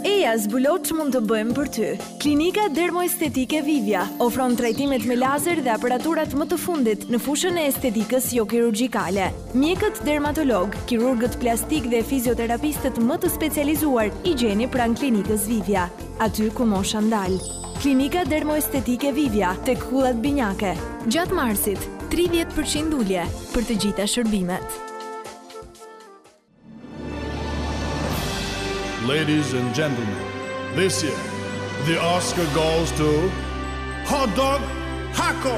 Eja, zbulo ç'mund të bëjmë për ty. Klinika Dermoestetike Vivia ofron trajtimet me lazer dhe aparaturat më të fundit në fushën e estetikës jokirurgjikale. Mjekët dermatologë, kirurgët plastikë dhe fizioterapistët më të specializuar i gjeni pranë Klinikës Vivia, aty ku mosha ndal. Klinika Dermoestetike Vivia, tek Kullat Binjake. Gjatë marsit, tridhjetë për qind ulje për të gjitha shërbimet. Ladies and gentlemen, this year the Oscar goes to Hot Dog Hako.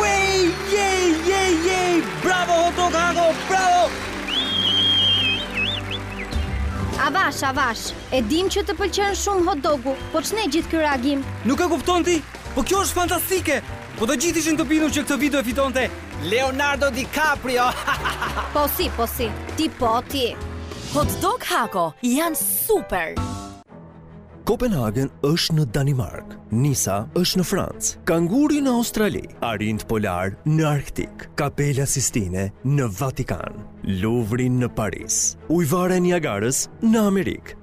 Way, yay, yay, yay! Bravo Hot Dog Hako, bravo! Avash, avash, e dim që të pëlqen shumë hot dogu, po ç'ne gjithë ky reagim? Nuk e kupton ti? Po kjo është fantastike. Po të gjithë ishin të bindur që këtë vit do e fitonte Leonardo DiCaprio. Po si, po si. Ti po ti. Hot dog hako janë super. Kopenhagen është në Danimarkë, Nisa është në Francë, Kanguri në Australi, arinjtë polarë në Arktik, Kapela Sistine në Vatikan, Luvri në Paris, Ujëvara e Niagarës në Amerikë,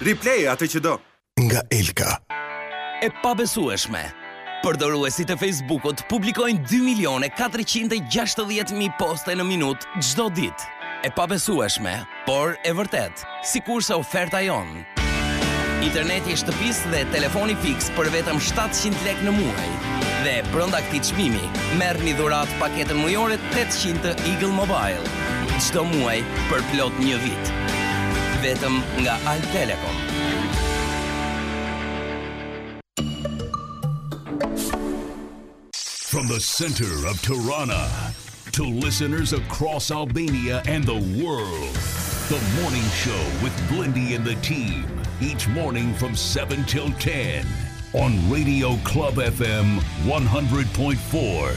Replay atë që do. Nga Elka. E pabesueshme! Përdoruesit e Facebook-ut publikojnë dy milionë e katërqind e gjashtëdhjetë mijë poste në minutë çdo ditë. E pabesueshme, por e vërtetë, sikurse oferta jonë. Interneti i shtëpisë dhe telefoni fiks për vetëm 700 lekë në muaj. Dhe brenda këtij çmimi, merrni dhuratë paketën mujore 800 të Eagle Mobile. Qdo muaj për plot një vit. Vetëm nga Alt Telekom. From the center of Tirana to listeners across Albania and the world. The morning show with Blindi and the team each morning from 7 till 10 on Radio Club FM 100.4.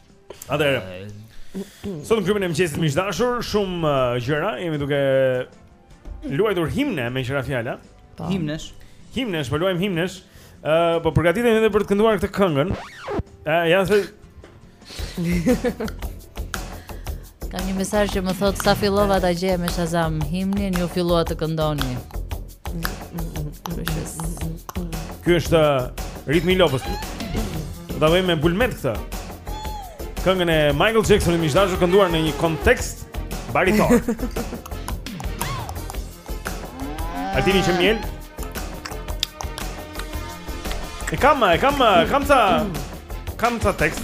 Atëherë. Sot në klubin e mëngjesit miq të dashur, shumë uh, gjëra, jemi duke luajtur himne me që ra fjala. Po. Himnesh. Himnesh, po luajmë himnesh. Ë, uh, po përgatitemi edhe për të kënduar këtë këngën. Ë, uh, ja se Kam një mesazh që më thotë sa fillova ta gjeja me Shazam himnin, ju filluat të këndoni. Ky është uh, ritmi i lopës. Do ta vëmë me bulmet këtë. Këngën e Michael Jackson-it miq të dashur kënduar në një kontekst baritor. A dini që mjel? E kam, e kam, e kam ca... Kam ca tekst.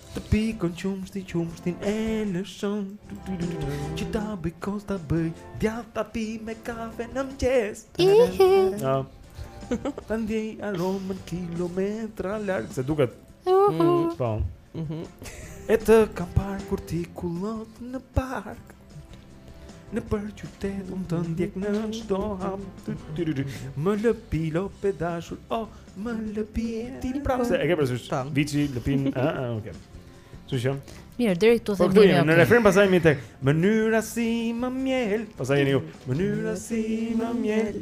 Të pikon qumështi, qumështin e lëshon Që ta bëj kos, ta bëj djath, ta pi me kafe në mgjes Ja Ta ndjej aromën kilometra larg Se duket Uhu Po E të kam parë kur ti kullot në park Nëpër qytet unë të ndjek në çdo hap Më lëpi lope dashur oh, Më lëpi ti pra Se e ke përsysh Vici lëpin A, a, ok Që që Mirë, deri këtu po, them një një Në refren pasaj mi tek Mënyra si më mjel Pasaj një një Mënyra si më mjel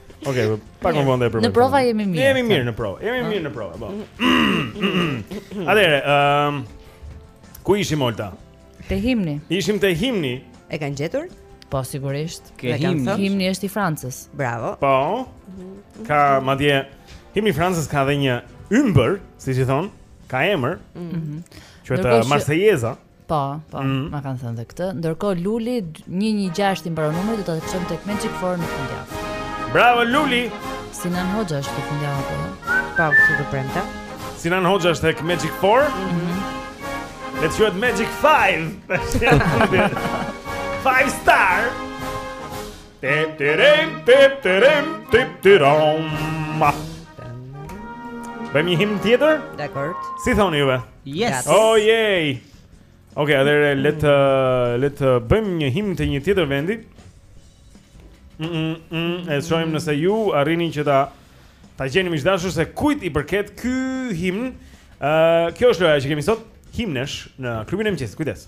Okej, okay, pak më vonë e përmend. Në prova jemi mirë. Jemi mirë në prova. Jemi mirë në prova, po. Atëherë, ehm um, ku ishim Olta? Te himni. Ishim te himni. E kanë gjetur? Po sigurisht. Ke himni. Thot? Himni është i Francës. Bravo. Po. Ka madje himni i Francës ka dhe një emër, siç i thon, ka emër. Mhm. Mm Quhet Marsejeza. Që... Po, po, mm. ma kanë thënë dhe këtë. Ndërkohë Luli 116 i mbaron numri, do ta çojmë tek Magic Four në fundjavë. Bravo Luli. Sinan Hoxha është në fundjavë apo? Jo? Po të premten. Sinan Hoxha është tek Magic Four. Mhm. Mm Le të quhet Magic 5. 5 star. Tep terem, tep terem, tep terom. Bëjmë një him tjetër? Dekord. Si thoni juve? Yes. Oh yay. Okej, okay, atëherë le të le të bëjmë një himn të një tjetër vendi. Mm, mm, mm, e shohim nëse ju arrini që ta ta gjeni miq të dashur se kujt i përket ky himn. Ë, uh, kjo është loja që kemi sot, himnesh në klubin e mëngjesit. Kujdes.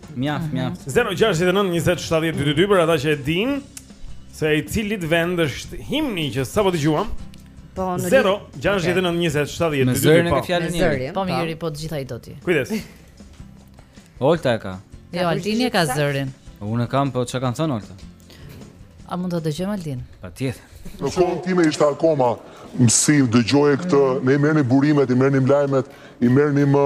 Mjaft, mjaft. 069 20 70 222 për ata që e dinë se i cilit vend është himni që sapo dëgjuam. Po, në 0 69 20 70 222. Zërin e ka fjalën njëri. Po mirë, po të gjitha i do ti. Kujdes. Olta e ka. Jo, Altini e ka zërin. Unë kam, po çka kanë thënë Olta? A mund të dëgjojmë Altin? Patjetër. Në kohën time ishte akoma mësim, dëgjoje këtë, ne i merrni burimet, i merrni lajmet, i merrni më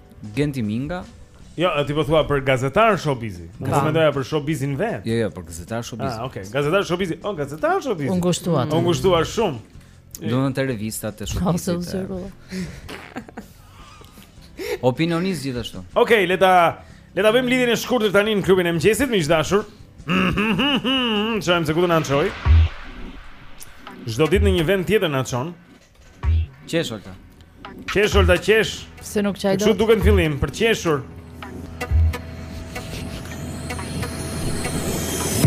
Genti Minga. Jo, ja, ti po thua për gazetar showbizi. Unë po mendoja për showbizin vetë. Jo, jo, për gazetar showbizi. Ah, okay. Gazetar showbizi. Oh, gazetar showbizi. U ngushtua. U ngushtua shumë. Do të ndonte revistat të showbizit. Opinionist gjithashtu. Okej, okay, le ta le ta bëjmë lidhjen e shkurtër tani në klubin e mëngjesit, miq të dashur. Shohim se ku do na çojë. Çdo ditë në një vend tjetër na çon. Qesh Olta. Qesh Olta, qesh. Se nuk çaj dot. S'u duket në fillim për qeshur.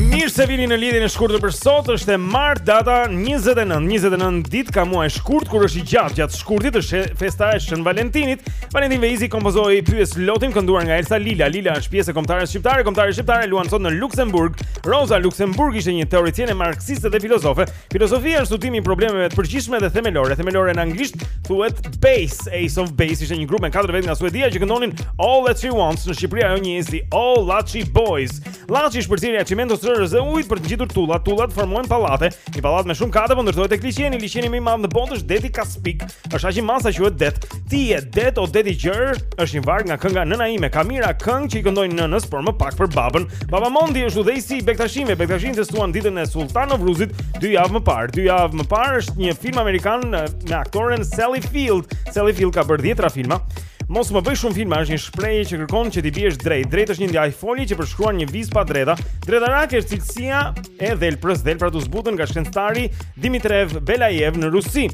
Mirë se vini në lidhjen e shkurtër për sot, është e martë, data 29, 29 ditë ka muaji shkurt kur është i gjatë, gjatë shkurtit është festa e Shën Valentinit. Valentin Veizi kompozoi pyes lotin kënduar nga Elsa Lila. Lila është pjesë e kombëtares shqiptare, kombëtarja shqiptare luan sot në Luksemburg. Rosa Luksemburg ishte një teoriciene marksiste dhe filozofe, Filozofia është studimi i problemeve të përgjithshme dhe themelore. Themelore në anglisht thuhet Base, Ace of Base, ishte një grup me katër vetë nga Suedia që këndonin All That She Wants në Shqipëri ajo njihej si All Llaçi Boys. Llaçi është përzierja e çimentos, rërës dhe ujit për të ngjitur tullat. Tullat formojnë pallate. Një pallat me shumë kate po ndërtohet tek liqeni. Liqeni më i madh në botë është deti Kaspik. Është aq i madh sa quhet det. Ti je det o det i gjerë, është një varg nga kënga Nëna ime, Ka mijëra këngë që i këndojnë nënës, por më pak për babën. Baba Mondi është udhëheqësi i bektashinjve. Bektashinjtë festuan ditën e Sulltan Novruzit dy javë më parë. Dy javë më parë është një film amerikan eh, me aktoren Sally Field. Sally Field ka bërë dhjetëra filma. Mos më bëj shumë filma, është një shprehje që kërkon që t'i biesh drejt. Drejt është një ndajfolje që përshkruan një vijë pa dredha. Dredharake është cilësia e dhelprës, dhelprat u zbutën nga shkencëtari Dimitrev Belayev në Rusi.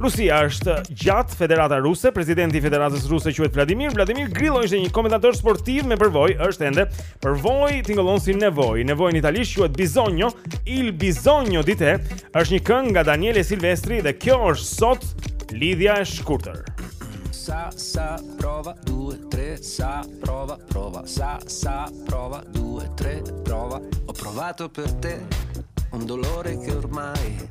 Rusia është gjatë Federata Ruse, presidenti i Federatës Ruse quhet Vladimir. Vladimir Grillo ishte një komentator sportiv me përvojë, është ende. Përvojë tingëllon si nevojë. Nevojë në italisht quhet bisogno, Il bisogno di te. Është një këngë nga Daniele Silvestri dhe kjo është sot lidhja e shkurtër. Sa sa prova due tre sa prova prova sa sa prova due tre prova ho provato per te un dolore che ormai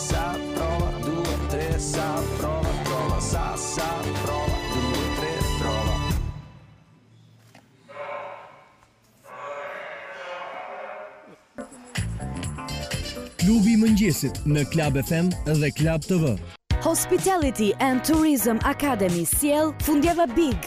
Sa prova due tre sa prova prova sa sa prova due tre prova Klubi i mëngjesit në Club FM dhe Club TV. Hospitality and Tourism Academy sjell fundjava big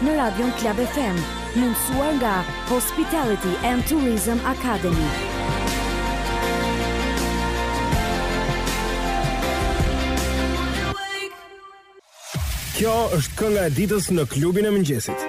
në Radion Club FM, mundësuar nga Hospitality and Tourism Academy. Kjo është kënga e ditës në klubin e mëngjesit.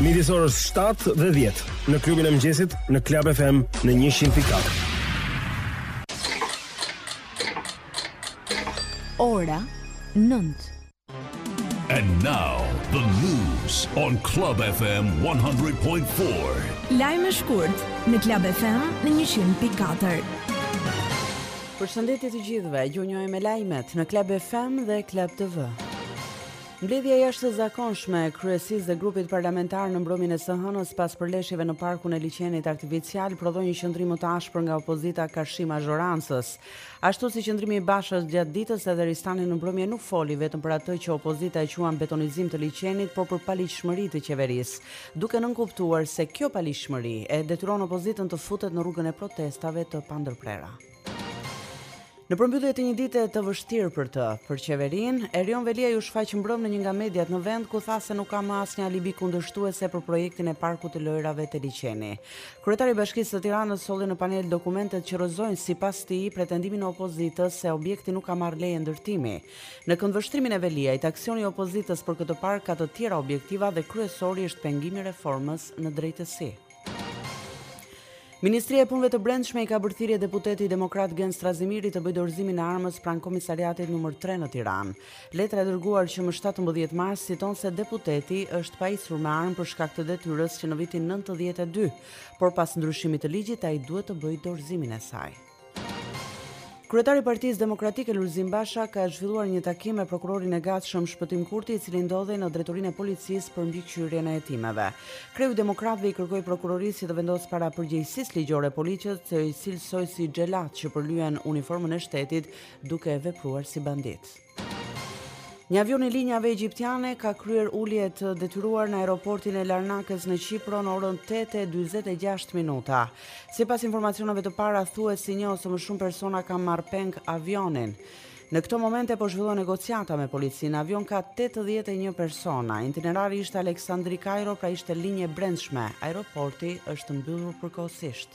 Midis orës 7 dhe 10 në klubin e mëngjesit në Club FM në 100.4. Ora 9. And now the news on Club FM 100.4. Lajme shkurt në Club FM në 100.4. Përshëndetje të gjithëve, ju njohim me lajmet në Club FM dhe Club TV. Mbledhja e jashtëzakonshme e kryesisë dhe grupit parlamentar në mbrëmjen e së hënës pas përleshjeve në parkun e liqenit artificial prodhoi një qëndrim më të ashpër nga opozita karshi mazhorancës. Ashtu si qëndrimi i Bashës gjatë ditës edhe Ristani në mbrëmje nuk foli vetëm për atë që opozita e quan betonizim të liqenit por për paligjshmëri të qeverisë, duke nënkuptuar se kjo paligjshmëri e detyron opozitën të futet në rrugën e protestave të pandërprera. Në përmbyllje të një dite të vështirë për të, për qeverinë, Erion Veliaj u shfaq mbrëmë në një nga mediat në vend ku tha se nuk ka më asnjë alibi kundërshtuese për projektin e Parkut të Lojërave te Liqeni. Kryetari i Bashkisë së Tiranës solli në panel dokumentet që rrëzojnë sipas tij pretendimin e opozitës se objekti nuk ka marrë leje ndërtimi. Në këndvështrimin e Veliajt, aksioni i opozitës për këtë park ka të tjera objektiva dhe kryesori është pengimi i reformës në drejtësi. Ministria e Punëve të Brendshme i ka bërë thirrje deputetit demokrat Gent Strazimiri të bëjë dorëzimin e armës pranë komisariatit numër 3 në Tiranë. Letra e dërguar që më 17 mars citon se deputeti është pajisur me armë për shkak të detyrës që në vitin 92, por pas ndryshimit të ligjit ai duhet të bëjë dorëzimin e saj. Kryetari i Partisë Demokratike Lulzim Basha ka zhvilluar një takim me prokurorin e gatshëm Shpëtim Kurti, i cili ndodhej në drejtorinë e policisë për mbikëqyrjen e hetimeve. Kreu i demokratëve i kërkoi prokurorisë që të vendosë para përgjegjësisë ligjore policët që i cilësoi si xhelatë që përlyen uniformën e shtetit duke vepruar si banditë. Një avion i linjave egjiptiane ka kryer ulje të detyruar në aeroportin e Larnakës në Qipro në orën 8 e 46 minuta. Sipas informacioneve të para thuhet se një ose më shumë persona kanë marrë peng avionin. Në këto momente po zhvillohen negociata me policinë. Avioni ka 81 persona. Itinerari ishte Aleksandri Kairo, pra ishte linjë e brendshme. Aeroporti është mbyllur përkohësisht.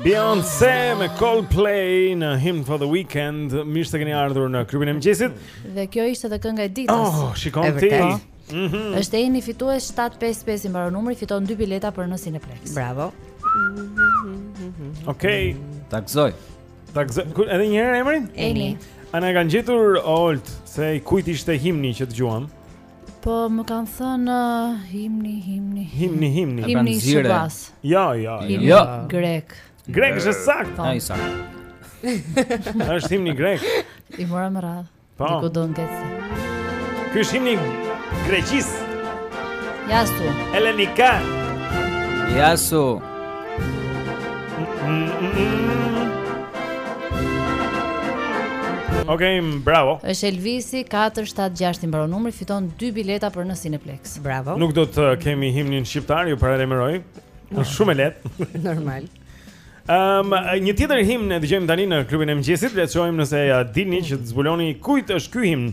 Beyoncé me Coldplay në Hymn for the Weekend. Mirë se keni ardhur në klubin e mëngjesit. Dhe kjo ishte edhe kënga e ditës. Oh, shikon ti. Mhm. Është Eni fitues 755 i mbaron numri, fiton dy bileta për në Cineplex. Bravo. Okej. Okay. Takzoj. Takzoj. Edhe një herë emrin? Eni. A na e kanë gjetur Olt se kujt ishte himni që dëgjuam. Po më kanë thënë himni, himni. Himni, himni. Himni i Shqipërisë. Jo, jo, jo. Jo, grek. Grek është e saktë. Po. Ai saktë. Është himni grek. I mora me radhë. Po. Diku do ngecë. Ky është himni i Greqisë. Jasu. Elenika. Jasu. Okej, bravo. Është Elvisi 476 i mbaron numri, fiton 2 bileta për në Cineplex. Bravo. Nuk do të kemi himnin shqiptar, ju paralajmëroj. Është shumë e lehtë. Normal. Ehm, um, një tjetër himn e dëgjojmë tani në klubin e mëngjesit, le të shohim nëse ia dilni që të zbuloni kujt është ky himn.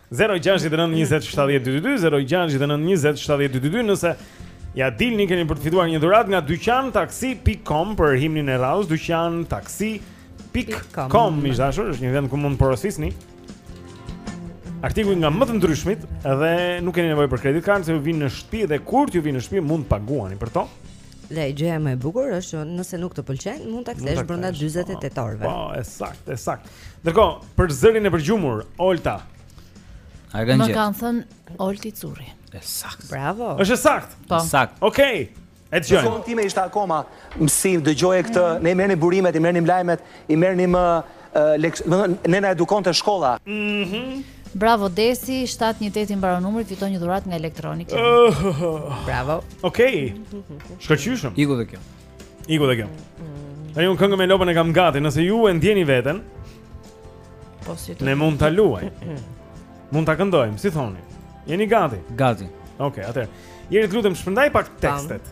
0692070222 nëse ja dilni keni për të fituar një dhuratë nga dyqantaksi.com për himnin e radhës dyqantaksi.com miq të dashur është një vend ku mund të porosisni artikuj nga më të ndryshmit dhe nuk keni nevojë për kredit card se ju vijnë në shtëpi dhe kur t'ju vijnë në shtëpi mund të paguani për to Dhe gjëja më e bukur është që nëse nuk të pëlqen, mund ta kthesh brenda 48 orëve. Po, është e saktë, është e saktë. Ndërkohë, për zërin e përgjumur, Olta. Argan Më kanë thën Olti Curri. E saktë. Bravo. Është e saktë. Po. Saktë. Okej. Okay. E dëgjojmë. Në time ishte akoma, mësim, dëgjoje këtë, mm. ne i merrnim burimet, i merrnim lajmet, i merrnim, uh, ne na edukonte shkolla. Mm Bravo Desi, 718 i mbaron numri, fiton një dhuratë nga Electronic. Bravo. Okej. Okay. Shkëlqyeshëm. Iku dhe kjo. Iku dhe kjo. Mm. Tani unë këngën me lopën e kam gati, nëse ju e ndjeni veten, po si të Ne mund ta luajmë. Mm. Mund ta këndojmë, si thoni? Jeni gati? Gati. Okej, okay, atëherë. Jeri të lutem shpërndaj pak tekstet.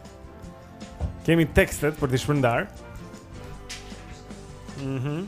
Kemi tekstet për t'i shpërndarë. Mhm. Mm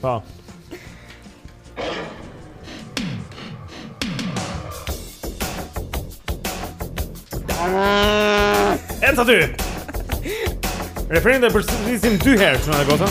Pa. Po. Erdhë aty! Refrenin e përsërisim dy herë, çuna dhe goca.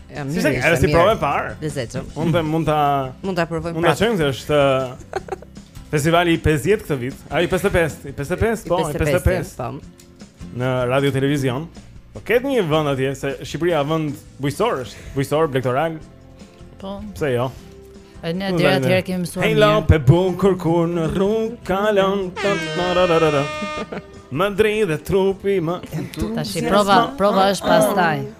Ja, si se kërë si provë e parë Lezetshëm Unë dhe mund të Mund të provojmë prapë Mund të çojmë se është Festivali i 50 këtë vit A i 55 I 55, po, i 55 po. Në radio televizion Po ka një vënd atje Se Shqipëria vënd bujqësor është Bujqësor, blektoral Po Pse jo E në dira të tjera kemi mësuar një Hej lope bukur kur në rrugë Kalon të të Më dridhet trupi më entuziasma Tashi, prova, prova është pastaj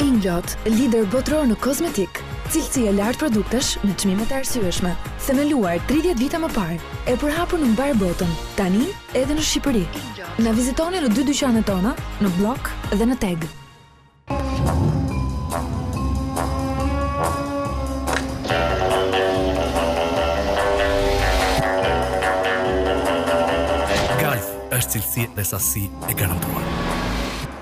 Inglot, lider botëror në kozmetikë, cilësi e lartë produktesh me çmime të arsyeshme. Themeluar tridhjetë vite më parë, e përhapur në mbarë botën, tani edhe në Shqipëri. Na vizitoni në dy dyqanet tona, në Bllok dhe në Teg. Galf është cilësi dhe sasi e garantuar.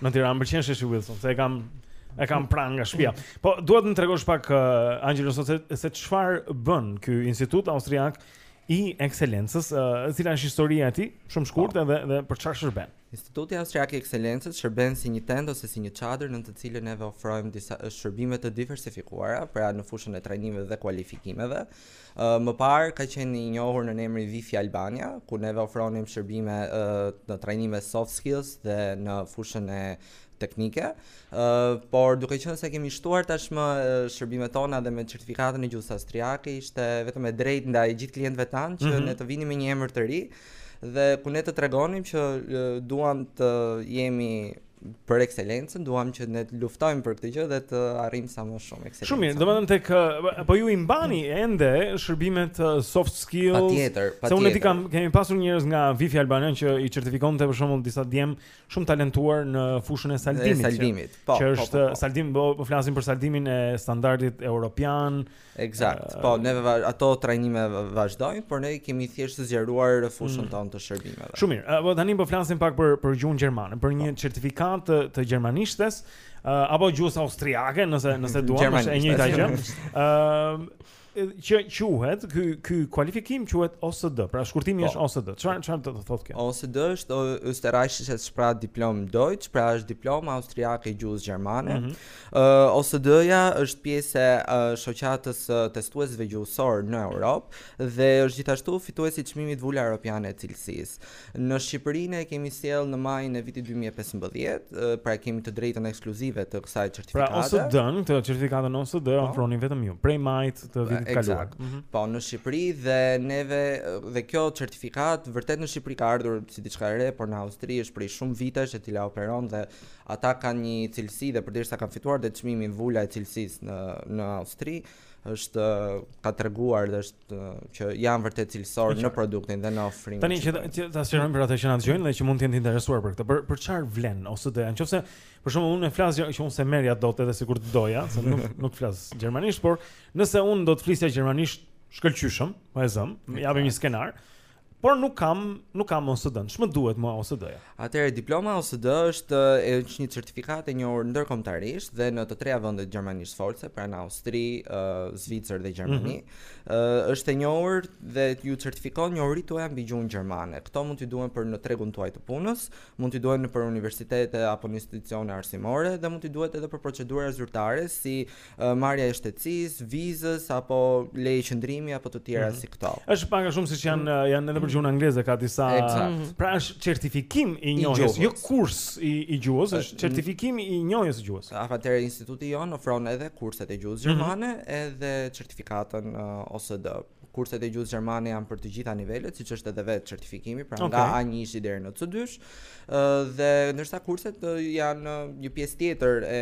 Në Tiranë më pëlqen sheshi Wilson, se e kam e kam pranë nga shtëpia. Po dua të më tregosh pak uh, Angelo se se çfarë bën ky institut austriak i ekselencës, uh, cila është historia e tij, shumë shkurt Po. edhe dhe për çfarë shërben. Instituti Austriak i Ekselencës shërben si një tendë ose si një çadër në të cilën neve ofrojmë disa shërbime të diversifikuara, pra në fushën e trajnimeve dhe kualifikimeve, Më parë ka qenë i njohur nën emri Wifi Albania, ku neve ofronim shërbime në trajnime soft skills dhe në fushën e teknike, por duke qenë se kemi shtuar tashmë shërbimet tona dhe me certifikatën e gjuhës austriake, ishte vetëm e drejtë ndaj gjithë klientëve tanë që mm -hmm. ne të vinim me një emër të ri dhe ku ne të tregonim që duam të jemi për ekselencën, duam që ne të luftojmë për këtë gjë dhe të arrijmë sa më shumë ekselencë. Shumë mirë, domethënë tek po ju i mbani ende shërbimet soft skills. Patjetër, patjetër. Se unë di kemi kemi pasur njerëz nga Wifi Albania që i certifikonte për shembull disa djem shumë të talentuar në fushën e saldimit. E saldimit. Po, që po, është po, po. saldim, po, po flasim për saldimin e standardit europian, Eksakt. Uh, po, ne ato trajnime vazhdojnë, por ne kemi thjesht zgjeruar fushën mm. tonë të shërbimeve. Shumë mirë. Uh, po tani po flasim pak për për gjuhën gjermane, për një po. certifikatë të, të gjermanishtes, uh, apo gjuhës austriake, nëse nëse duam, është e njëjta gjë. Ëm uh, që quhet ky ky kualifikim quhet OSD, pra shkurtimi po. është OSD. Çfarë çfarë do të thotë kjo? OSD është Österreichische Sprachdiplom Deutsch, pra është diploma austriake e gjuhës gjermane. Mm -hmm. OSD-ja është pjesë e Shoqatës së Testuesve Gjuhësorë në Europë dhe është gjithashtu fituesi i çmimit Vula Europiane e Cilësisë. Në Shqipëri ne e kemi sjellë në majin e vitit 2015, pra kemi të drejtën ekskluzive të kësaj certifikate. Pra OSD-n, këtë certifikatën OSD po. ofroni vetëm ju, prej majit të vitit të kaluar. Mhm. Po, në Shqipëri dhe neve dhe kjo certifikatë vërtet në Shqipëri ka ardhur si diçka e re, por në Austri është prej shumë vitesh e cila operon dhe Ata kanë një cilësi dhe përderisa kanë fituar dhe çmimin Vula e cilësisë në në Austri, është ka treguar dhe është që janë vërtet cilësor në produktin dhe në ofrimin. Tani që që ta sqarojmë për ata që na dëgjojnë dhe që mund të jenë të interesuar për këtë. Për për çfarë vlen OSD-ja? Nëse për shembull unë flas që unë s'e merrja dot edhe sikur të doja, se nuk nuk flas gjermanisht, por nëse unë do të flisja gjermanisht shkëlqyshëm, po e zëmë, më japim një skenar. Por nuk kam, nuk kam OSD. Ç'më duhet mua OSD-ja? Atëherë diploma OSD është e është një certifikatë e njohur ndërkombëtarisht dhe në të tre vendet gjermanishtfolëse, pra në Austri, uh, Zvicër dhe Gjermani, mm -hmm. uh, është e njohur dhe ju certifikon njohuritë tuaja mbi gjuhën gjermane. Këto mund t'i duhen për në tregun tuaj të punës, mund t'i duhen për universitete apo në institucione arsimore dhe mund t'i duhet edhe për procedura zyrtare si marrja e shtetësisë, vizës apo leje qëndrimi apo të tjera mm -hmm. si këto. Është pak a shumë siç janë mhm. janë edhe për gjuhën angleze ka disa. Exact. Mhm. Pra është certifikim i njohjes, jo kurs i i gjuhës, është certifikim i njohjes së gjuhës. Atëherë instituti jonë ofron edhe kurset e gjuhës mhm. gjermane, mm -hmm. edhe certifikatën uh, OSD kurset e gjuhës gjermane janë për të gjitha nivelet, siç është edhe vetë certifikimi, pra okay. nga A1 deri në C2. Ëh dhe ndërsa kurset janë një pjesë tjetër e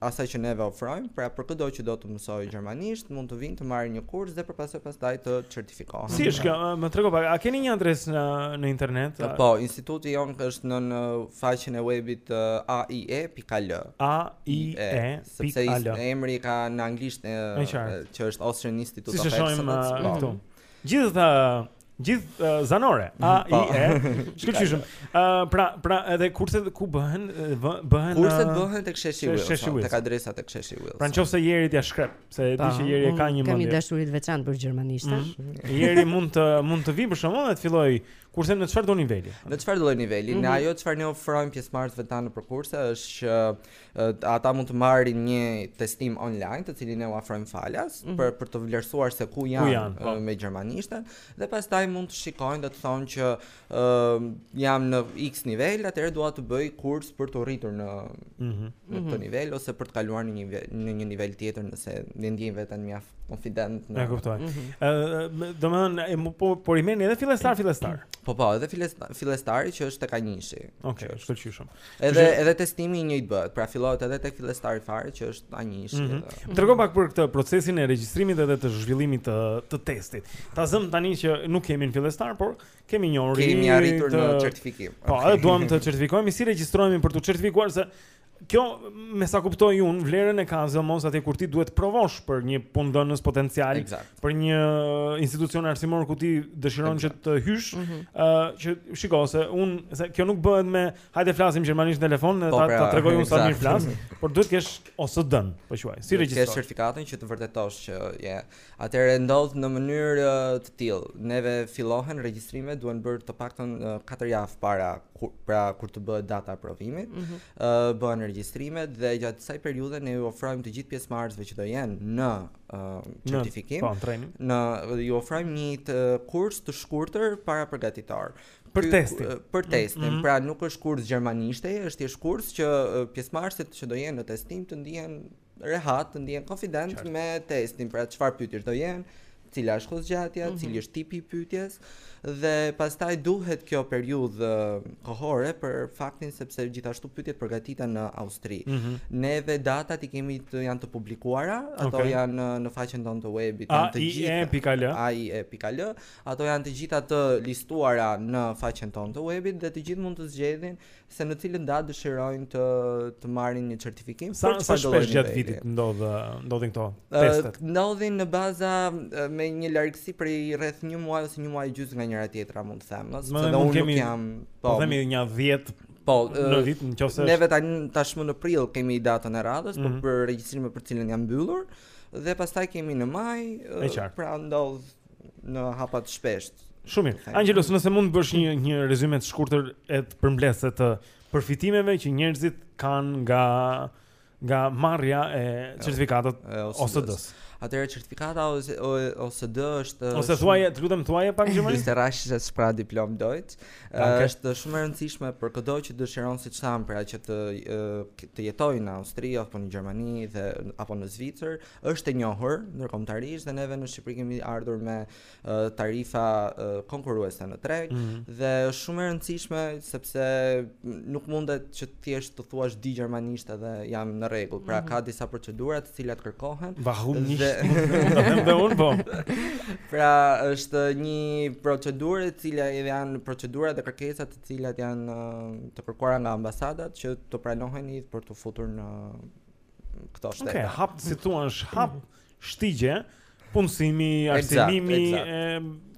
asaj që neve ofrojmë, pra për këdo që do të mësojë gjermanisht, mund të vijnë të marrin një kurs dhe për pasojë pastaj të certifikohen. Si është kjo? Më trego pak, a keni një adresë në në internet? A... Po, instituti ynë është në në faqen e webit uh, aie.al. Aie.al. Sepse emri ka në anglisht e, e, që është Austrian Institute si of Excellence. Siç shohim uh, këtu. Gjithë të Gjithë uh, zanore. A i po. e. Shkëlqyshëm. Ë uh, pra pra edhe kurset ku bëhen bëhen kurset uh, bëhen tek Sheshi Wilson, tek adresa tek Sheshi Wilson. Pra nëse Jerit t'i shkrep, se e di që Jeri e ka në mendje. Kemi dashuri të veçantë për gjermanishten. Mm. Jeri mund të mund të vijë për shembull dhe të fillojë kurse në çfarëdo niveli. Në çfarë do niveli? Mm -hmm. Ne ajo çfarë ne ofrojmë pjesëmarrësve tanë për kurse është që Ata mund të marrin një testim online, të cilin ne u ofrojmë falas, mm -hmm. për për të vlerësuar se ku janë, ku janë po. me gjermanishten dhe pastaj mund të shikojnë dhe të thonë që uh, jam në X nivel, atëherë dua të bëj kurs për t'u rritur në mm -hmm. në këtë mhm. nivel ose për të kaluar në një në një nivel tjetër nëse e ndjejnë veten mjaft konfident në. E kuptoj. Mm -hmm. uh, Domethënë, po por i merrni edhe fillestar fillestar. Po po, edhe fillestari që është tek A njëshi. Okej, okay, shkëlqyshëm. Edhe Kështë... edhe testimi i njëjtë bëhet, pra fillohet edhe tek fillestari fare që është A njëshi. Mm -hmm. Edhe... Trego pak për këtë procesin e regjistrimit edhe të zhvillimit të të testit. Ta zëm tani që nuk jemi fillestar, por kemi njohuri. Kemi arritur të... në certifikim. Po, okay. edhe duam të certifikohemi si regjistrohemi për t'u certifikuar se Kjo me sa kuptoj un, vlerën e ka sidomos atje kur ti duhet provosh për një punëdhënës potencial, exact. për një institucion arsimor ku ti dëshiron që të hysh, ë mm -hmm. uh, që shiko se un se kjo nuk bëhet me hajde flasim gjermanisht në telefon dhe po, ta, pra, ta tregoj un sa mirë flas, por duhet të kesh OSD-n, po thuaj, si regjistrohesh. Kesh certifikatën që të vërtetosh që je. Atëherë ndodh në mënyrë të tillë. Neve fillohen regjistrimet, duhen bërë të paktën 4 javë para kur, pra kur të bëhet data e provimit, ë mm -hmm. uh, bëhen regjistrimet dhe gjatë kësaj periudhe ne u ofrojmë të gjithë pjesëmarrësve që do jenë në certifikim. Po, trajnim. Ne u ofrojmë një të kurs të shkurtër parapërgatitor. Për testin. Për testin, mm -hmm. pra nuk është kurs gjermanishteje, është një kurs që pjesëmarrësit që do jenë në testim të ndihen rehat, të ndihen konfident me testin, pra çfarë pyetjesh do jenë, cila është kohëzgjatja, mm -hmm. cili është tipi i pyetjes. Dhe pastaj duhet kjo periudhë kohore për faktin sepse gjithashtu pyetjet përgatiten në Austri. Mm -hmm. Neve datat i kemi të janë të publikuara, ato okay. janë në faqen tonë të webit, janë të gjitha. AIE.al. Ato janë të gjitha të listuara në faqen tonë të webit dhe të gjithë mund të zgjedhin Se në cilën datë dëshirojnë të të marrin një certifikim. Sa, për çfarë do të bëjnë. Sa shpesh gjatë vitit ndodh ndodhin këto teste? Uh, ndodhin në baza me një largësi prej rreth një muaj ose një muaj gjys nga njëra tjetra, mund të them, sepse unë nuk kemi, jam, po, po themi një 10 Po, në vit në qoftë. Ne vetë tani tashmë në prill kemi datën e radhës, mm -hmm. por mhm. për regjistrimin për cilën janë mbyllur dhe pastaj kemi në maj, pra ndodh në hapa të shpeshtë. Shumë mirë. Angelos, nëse mund të bësh një një rezume të shkurtër e të përmbledhur të përfitimeve që njerëzit kanë nga nga marrja e certifikatës OSD. Atëherë certifikata OSD është OSD thuaje, të lutem thuaje pak gjëmëri. Österreichisches Sprachdiplom Deutsch. Është shumë e rëndësishme për këdo që dëshiron siç thamë, pra që të të jetojë në Austri apo në Gjermani dhe apo në Zvicër, është e njohur ndërkombëtarisht dhe neve në Shqipëri kemi ardhur me uh, tarifa uh, konkurruese në treg mm -hmm. dhe është shumë e rëndësishme sepse nuk mundet që thjesht të thuash di gjermanisht edhe jam në rregull. Pra mm -hmm. ka disa procedura të cilat kërkohen. Vahum nis. Dhe... Do të them unë po. Pra është një procedurë e cila edhe janë procedura dhe kërkesa të cilat janë të kërkuara nga ambasadat që të pranoheni për t'u futur në këto shtete. Okej, okay, hap, si thua, hap shtigje, punësimi, arsimimi e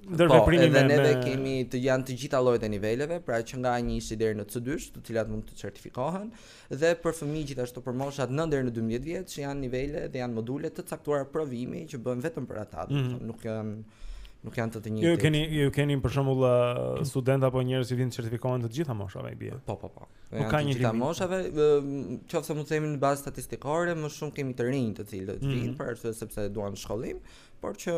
ndërveprimi po, ne neve kemi të janë të gjitha llojet e niveleve, pra që nga A njëshi deri në C2, të cilat mund të certifikohen dhe për fëmijë gjithashtu për moshat 9 deri në 12 vjeç që janë nivele dhe janë module të caktuara provimi që bëhen vetëm për ata, mm -hmm. nuk janë nuk janë të të njëjtë. Ju keni ju keni për shembull studentë apo njerëz që vinë të certifikohen të gjitha moshave i bie. Po po po. Po nuk ka një limit moshave, qoftë se mund të themi në bazë statistikore, më shumë kemi të rinj të cilët mm -hmm. vijnë për arsye sepse duan shkollim, por që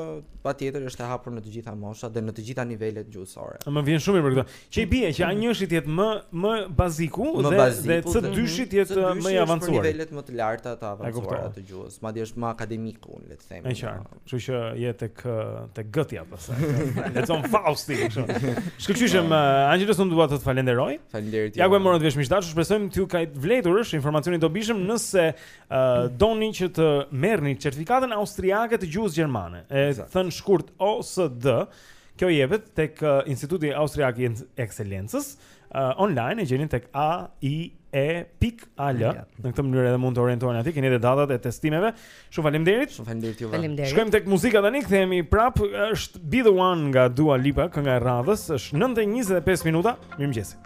patjetër është e hapur në të gjitha moshat dhe në të gjitha nivelet gjuhësore. Më vjen shumë mirë për këtë. Që i bie që a njëshi të jetë më më baziku më dhe baziku, dhe cë dyshi të jetë më i avancuar. Në nivelet më të larta të avancuara të gjuhës, madje është më akademiku le të themi. E qartë. Kështu që je tek tek Gëtja pastaj. Lexon Faustin kështu. Shkëlqyshëm po. eh, Angelos unë dua të të falenderoj. Faleminderit. Ja ku e morët vesh miq tash, shpresojmë t'ju ketë vlejtur, është informacion i dobishëm nëse uh, doni që të merrni certifikatën austriake të gjuhës gjermane. E exact. thën shkurt OSD. Kjo jepet tek eh, Instituti Austriak i Ekselencës uh, online e gjeni tek a i e pikë al në këtë mënyrë edhe mund të orientoheni aty keni edhe datat e testimeve shumë faleminderit shumë faleminderit juve faleminderit shkojmë tek muzika tani kthehemi prap është be the one nga Dua Lipa kënga e radhës është 9:25 minuta mirëmëngjes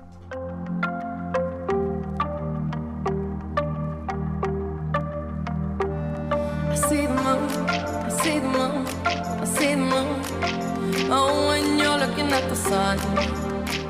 Oh, when you're looking at the sun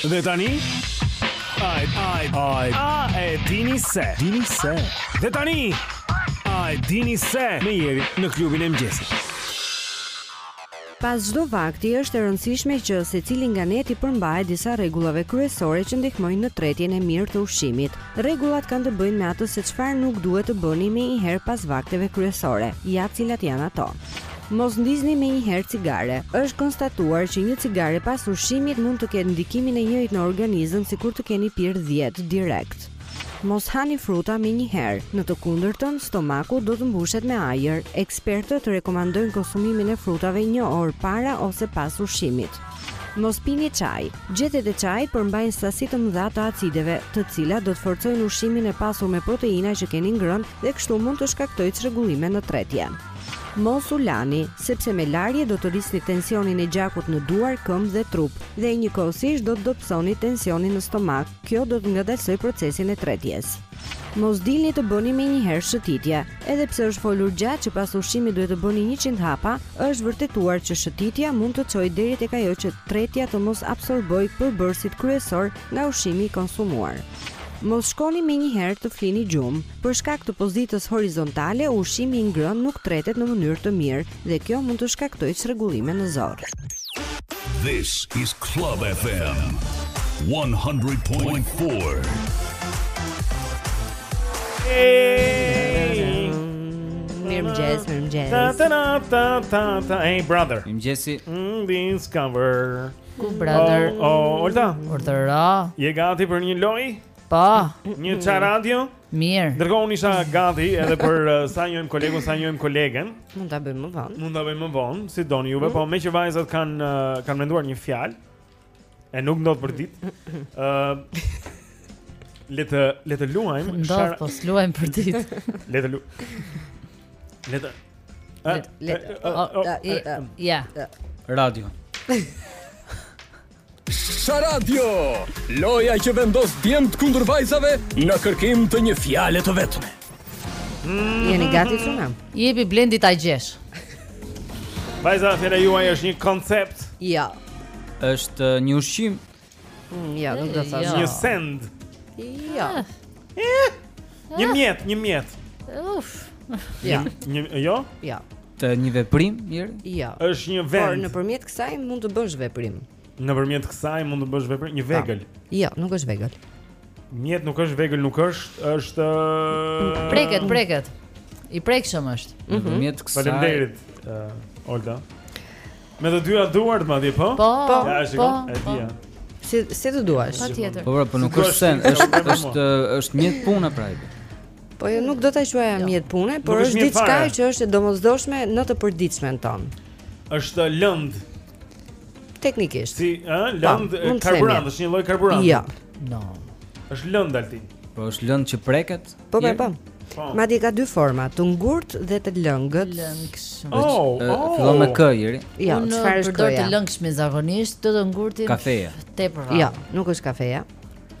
Dhe tani Ai ai ai a e dini se dini se Dhe tani ai dini se me jeni në klubin e mëngjesit Pas çdo vakti është e rëndësishme që secili nga ne t'i përmbahet disa rregullave kryesore që ndihmojnë në tretjen e mirë të ushqimit. Rregullat kanë të bëjnë me atë se çfarë nuk duhet të bëni më një herë pas vakteve kryesore. Ja cilat janë ato. Mos ndizni menjëherë cigare. Është konstatuar që një cigare pas ushqimit mund të ketë ndikimin e njëjtë në organizëm sikur të keni pirë dhjetë direkt. Mos hani fruta menjëherë, në të kundërtën, stomaku do të mbushet me ajër. Ekspertët rekomandojnë konsumimin e frutave një orë para ose pas ushqimit. Mos pini çaj. Gjethet e çajit përmbajnë sasi të mëdha të acideve, të cilat do të forcojnë ushqimin e pasur me proteina që keni ngrënë dhe kështu mund të shkaktojë çrregullime në tretje. Mos u lani, sepse me larje do të rrisni tensionin e gjakut në duar, këmbë dhe trup dhe njëkohësisht do të dobësoni tensionin në stomak. Kjo do të ngadalësojë procesin e tretjes. Mos dilni të bëni menjëherë shëtitje. Edhe pse është folur gjatë që pas ushqimit duhet të bëni 100 hapa, është vërtetuar që shëtitja mund të çojë deri tek ajo që tretja të mos absorbojë përbërësit kryesorë nga ushqimi i konsumuar. Mos shkoni menjëherë të flini gjumë. Për shkak të pozitës horizontale, ushqimi i ngrënë nuk tretet në mënyrë të mirë dhe kjo mund të shkaktojë çrregullime në zorrë. This is Club FM 100.4. Mirëmëngjes, mirëmëngjes. Ta ta ta ta ta ta. Hey brother. Mirëmëngjesi. Mm, this cover. Good brother. Oh, oh, Olta. Urdhëro. Je gati për një lojë? Po. Një Sharadio? Mirë. Ndërkohë unë isha gati edhe për uh, sa njohim kolegun, sa njohim kolegen. Mund ta bëjmë më vonë. Mund ta bëjmë më vonë, si doni juve, mm. po meqë vajzat kanë uh, kanë menduar një fjalë e nuk ndodh përditë. Ë uh, le të le të luajmë. Ndodh, po s'luajmë përditë. le të lu. Le të Le të. Ja. Radio. Sharadio, loja që vendos djemt kundër vajzave në kërkim të një fjale të vetme. Mm. Jeni gati të nëmë? Jepi Blendi ta gjesh. Vajza, fjala juaj është një koncept. Jo. është një ushqim. Mm, jo, nuk do të thosha. Një send. Jo. Eh. Eh. Një mjet, një mjet. Uff. Jo. Një, jo? Jo. Është një veprim, mirë? Jo. Është një vend. Por nëpërmjet kësaj mund të bësh veprim. Nëpërmjet kësaj mund të bësh veprim, një po. vegël. Jo, nuk është vegël. Mjet nuk është vegël, nuk është, është Preket, preket. I prekshëm është. Mhm. Nëpërmjet kësaj. Faleminderit, uh, Olga. Me të dyja duart madje, po? Po. po ja, shiko, po, e dia. Po. Si si të duash? Patjetër. Po, po, po nuk është send, është është është mjet pune pra. Po jo, nuk do ta quaja jo. mjet pune, por është diçka që është e domosdoshme në të përditshmen tonë. Është lëndë. Teknikisht. Si, ë, po, lëndë karburant, është një lloj karburanti. Jo. No. Është lëndë Altin. Po është lëndë që preket? Po, po, po. Po. Madje ka dy forma, të ngurtë dhe të lëngët. Lëngshme. Oh, oh. Fillon me k Iri? Jo, çfarë është kjo? Të lëngshme zakonisht, të të ngurtin. Kafeja. Tepër. Jo, nuk është kafeja.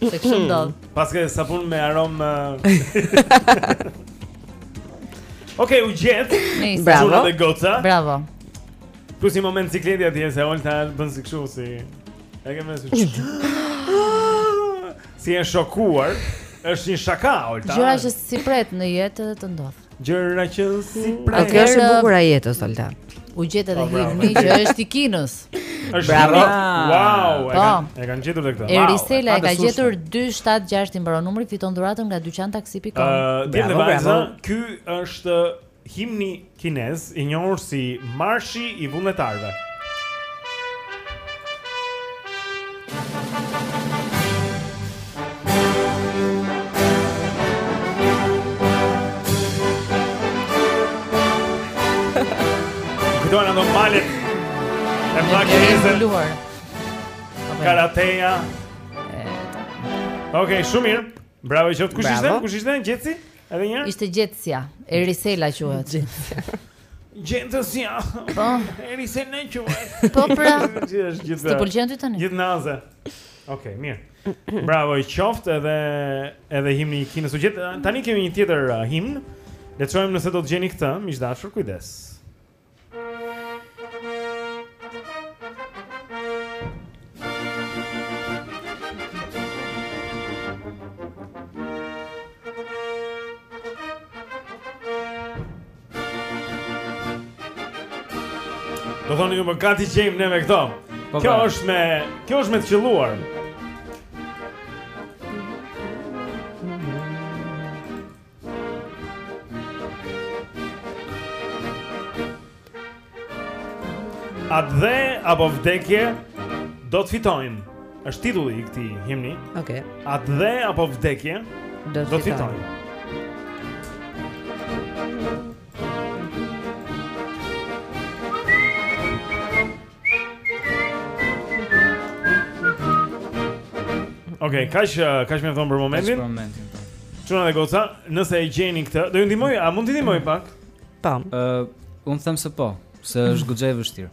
Se kështu hmm. ndodh. Paske sapun me aromë. Okej, u gjet. Bravo. Zona goca. Bravo. Ky një moment sikleti atje se Olta bën si kështu si. E ke mësuar. Si e shokuar. Është një shaka, Olta. Gjëra që s'i pret në jetë të ndodhin. Gjëra që s'i mm. pret. Kjo është e bukura e jetës Olta. U gjet edhe po, himni që është i Kinës. Është bravo. Wow, e po. kanë e kanë gjetur këtë. Erisela e ka gjetur 276 i mbaron numri fiton dhuratën nga dyqan taksi.com. Ëh, dhe vajza, ky është himni kinez i njohur si Marshi i Vullnetarëve. Këto në do malet E plak e njëzër Karateja Ok, shumë mirë Bravo i qoftë, kush ishte? Kush ishte? Gjetësi? Edhe një? Ishte Gjetësja, Erisela quhet. Gjetësja. Po. Erisela quhet. Po pra. S'të pëlqen ty tani? Gjithë naze. Okej, mirë. Bravo i qoftë edhe edhe himni i Kinës u gjet. Tani kemi një tjetër uh, himn. Le të shohim nëse do ta gjeni këtë, miq të dashur, kujdes. Do thoni ju mënga t'i gjejmë ne me këto. Po, kjo po. është me, kjo është me të qëlluar. Atdhe apo vdekje do të fitojmë. Është titulli i këtij himni. Okej. Okay. Atdhe apo vdekje do të fitojmë. Okej, okay, kaq kaq më thotë për momentin? Për momentin. Po. Çuna dhe goca, nëse e gjeni këtë, do ju ndihmoj, a mund t'i ndihmoj pak? Po. Ë, un them se po, se është goxhë e vështirë.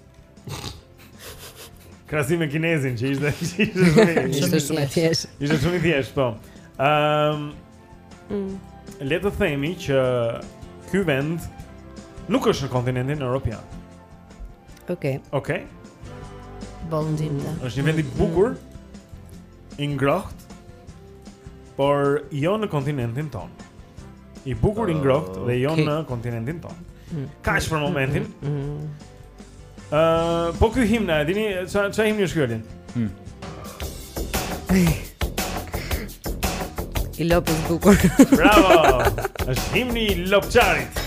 Krahasim me kinezin që ishte ishte shumë i thjeshtë. Ishte shumë i thjeshtë, po. Ëm um, Le të themi që ky vend nuk është në kontinentin europian. Okej. Okay. Okej. Okay. Mendim. Është një vend i bukur. I ngrohtë. Por jo në kontinentin tonë. I bukur i ngrohtë dhe jo në kontinentin tonë. Mm. Kaq për momentin? Ëh, mm, mm, uh, po ky himn e dini ç'a ç'a himni është ky Alin? Hm. I lopës bukur. Bravo. Është himni i lopçarit.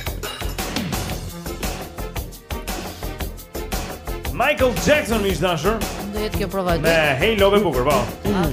Michael Jackson is dancer. Do jetë kjo provojë. Me hej lopë bukur, po. Mm.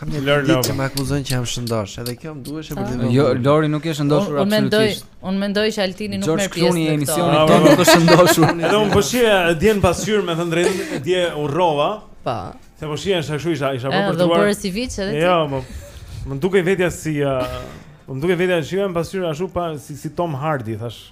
Kam një Lor, ditë që më akuzojnë që jam shëndosh, edhe kjo më duhej për të Jo, Lori nuk je shëndoshur absolutisht. Unë mendoj, unë mendoj që Altini nuk merr pjesë në emisionin tonë nuk është shëndoshur. Edhe unë po shija dje në pasqyrë me thënë drejtën, dje u rrova. Po. Se po shija ashtu isha, isha po për të duar. Do si viç edhe ti. Jo, po. Më dukej vetja si më dukej vetja në pasqyrë ashtu pa si si Tom Hardy thash.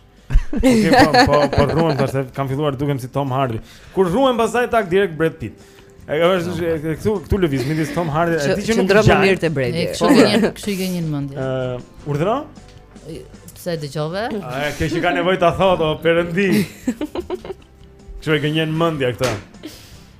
Okej, po, po, po rruhem thash, se kam filluar të dukem si Tom Hardy. Kur rruhem pastaj tak direkt Brad Pitt. E ka është e- e- këtu këtu lëviz midis Tom Hardy, e di që nuk Qëndro më gjan. mirë te E, Bredi. Kështu e gënjen, kështu e gënjen mendja. Ë, urdhëro? Pse e dëgjove? A e ke që ka nevojë ta thotë o Perëndi. Kështu e gënjen mendja këtë.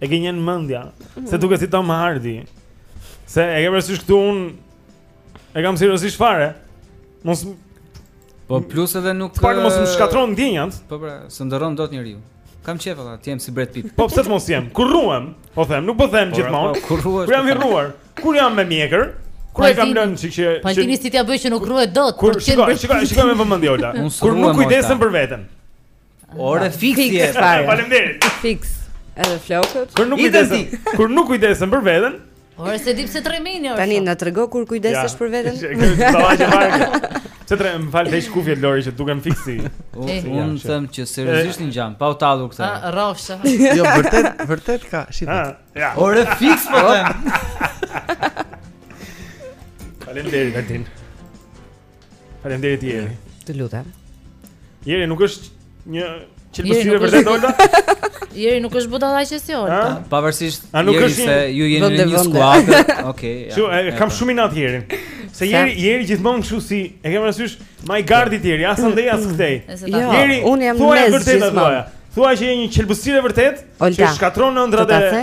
E gënjen mendja Se duket si Tom Hardy Se e ke parasysh këtu unë E kam seriozisht fare Mos më Po plus edhe nuk Pak mos më shkatërro ndjenjat Po pra, s'ëndërron dot njeriu Kam qef vlla, të jem si Brad Pitt. Po pse të mos jem? Kur rruhem, po them, nuk po them po, gjithmonë. Po, kur rruhesh? Kur jam i rruar? Kur jam me mjekër? Kur e kam lënë çik që Po Tini si t'ia bëjë që nuk rruhet dot, por ti. Kur shikoj, shikoj, shikoj me vëmendje Ola. Kur nuk kujdesem për veten. Ore fiks je. Faleminderit. Fiks. Edhe flokët. Kur nuk kujdesem, kur nuk kujdesem për veten. Ore s'e di pse trembeni ore. Tani na trego kur kujdesesh për veten. Se tre, më falë veç kufjet Lori që duken fiks si Unë them që seriozisht ngjan, pa u tallur këta A, rrofsh Jo, vërtet, vërtet ka, shqipat ja. Ore, fiks po them Faleminderit, Altin Faleminderit Jeri. Të lutem. Jeri nuk është një qelbësirë e vërtetë Olta. Jeri nuk është budallaqe si Olta. Pavarësisht A nuk është se ju jeni në një skuadër. Okej. E kam shumë inat Jerin. Se Jeri Jeri gjithmonë kështu siç e kam parasysh my guard i Jeri, as andej as këtej. Jo, Jeri, unë jam mes gjithmonë. Thuaj që je një qelbësirë e vërtetë që shkatërron ëndrrat e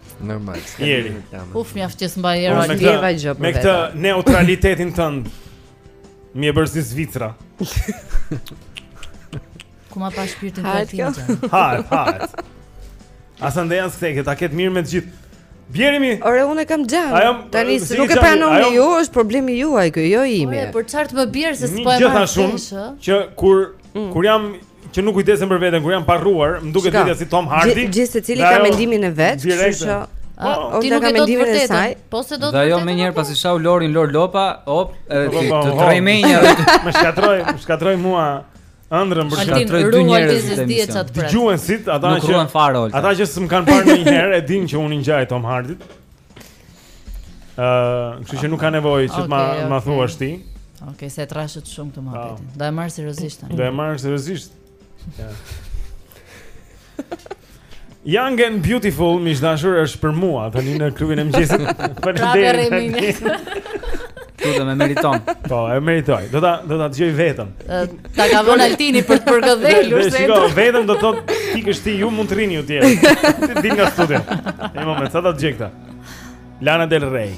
Normal. Jeri. Uf, mjaft që s'mba jero atë jeva gjë për vetë. Me këtë neutralitetin tënd. Më je bërë si Zvicra. Ku ma pa shpirtin të atin që. Hajt, hajt. As andej as këtej, ta ketë mirë me të gjithë. Bjeri mi. Ore unë e kam xhan. Tani se nuk e pranoni ju, është problemi juaj ky, jo imi. Ore, por çfarë të më bjerë se s'po e marr. Gjithashtu që kur Mm. Kur jam që nuk kujdesem për veten, kur jam pa rruar, më duket vetja si Tom Hardy. Gjithsecili ka mendimin e vet, kështu që po, po. ti nuk e do të vërtetën. Po s'e do të. Ajo menjëherë pasi shau Lorin Lor Lopa, hop, edhe ti të tremënja. Më shkatërroi, më shkatërroi mua ëndrrën për shkak të dy njerëzve të dihet çat pres. Dëgjuesit ata që nuk ruan fare Ata që s'më kanë parë ndonjëherë e dinë që unë i ngjaj Tom Hardit. Ëh, uh, kështu që nuk ka nevojë që të ma, okej, ma thuash ti. Okej, okay, se trashët shumë të mohabet. Do e marr seriozisht tani. Do e marr seriozisht. Ja. Young and beautiful, miq të dashur, është për mua tani në klubin e mëngjesit. Faleminderit. Ti e meriton. Po, e meritoj. Do ta do ta dëgjoj vetëm. Ta ka vënë Altini për të përgëdhelur se. Shiko, vetëm do të thotë ti që ju mund të rrini ju të tjerët. Të dilni nga studio. Një moment sa ta dëgjoj këtë. Lana del Rey.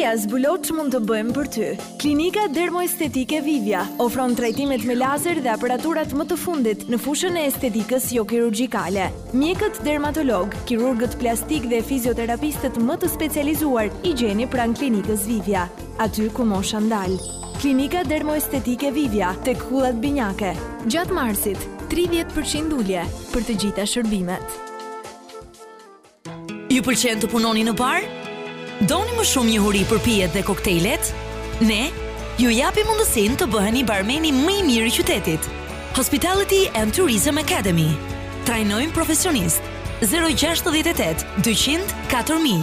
Eja zbulo ç'mund të bëjmë për ty. Klinika Dermoestetike Vivia ofron trajtimet me lazer dhe aparaturat më të fundit në fushën e estetikës jokirurgjikale. Mjekët dermatologë, kirurgët plastikë dhe fizioterapistët më të specializuar i gjeni pranë klinikës Vivia. aty ku mosha ndal. Klinika Dermoestetike Vivia, tek Kullat Binjake. Gjatë marsit, tridhjetë për qind ulje për të gjitha shërbimet. Ju pëlqen të punoni në bar? Doni më shumë njohuri për pijet dhe koktejlet? Ne ju japim mundësinë të bëheni barmeni më i mirë i qytetit. Hospitality and Tourism Academy. Trajnojmë profesionistë. 068 200 4000.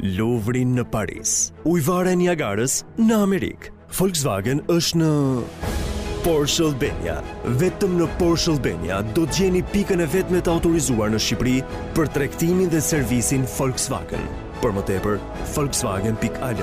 Luvrin në Paris, Ujëvara e Niagarës në Amerikë. Volkswagen është në Porsche Albania. Vetëm në Porsche Albania do të gjeni pikën e vetme të autorizuar në Shqipëri për tregtimin dhe servisin Volkswagen. Për më tepër, volkswagen.al.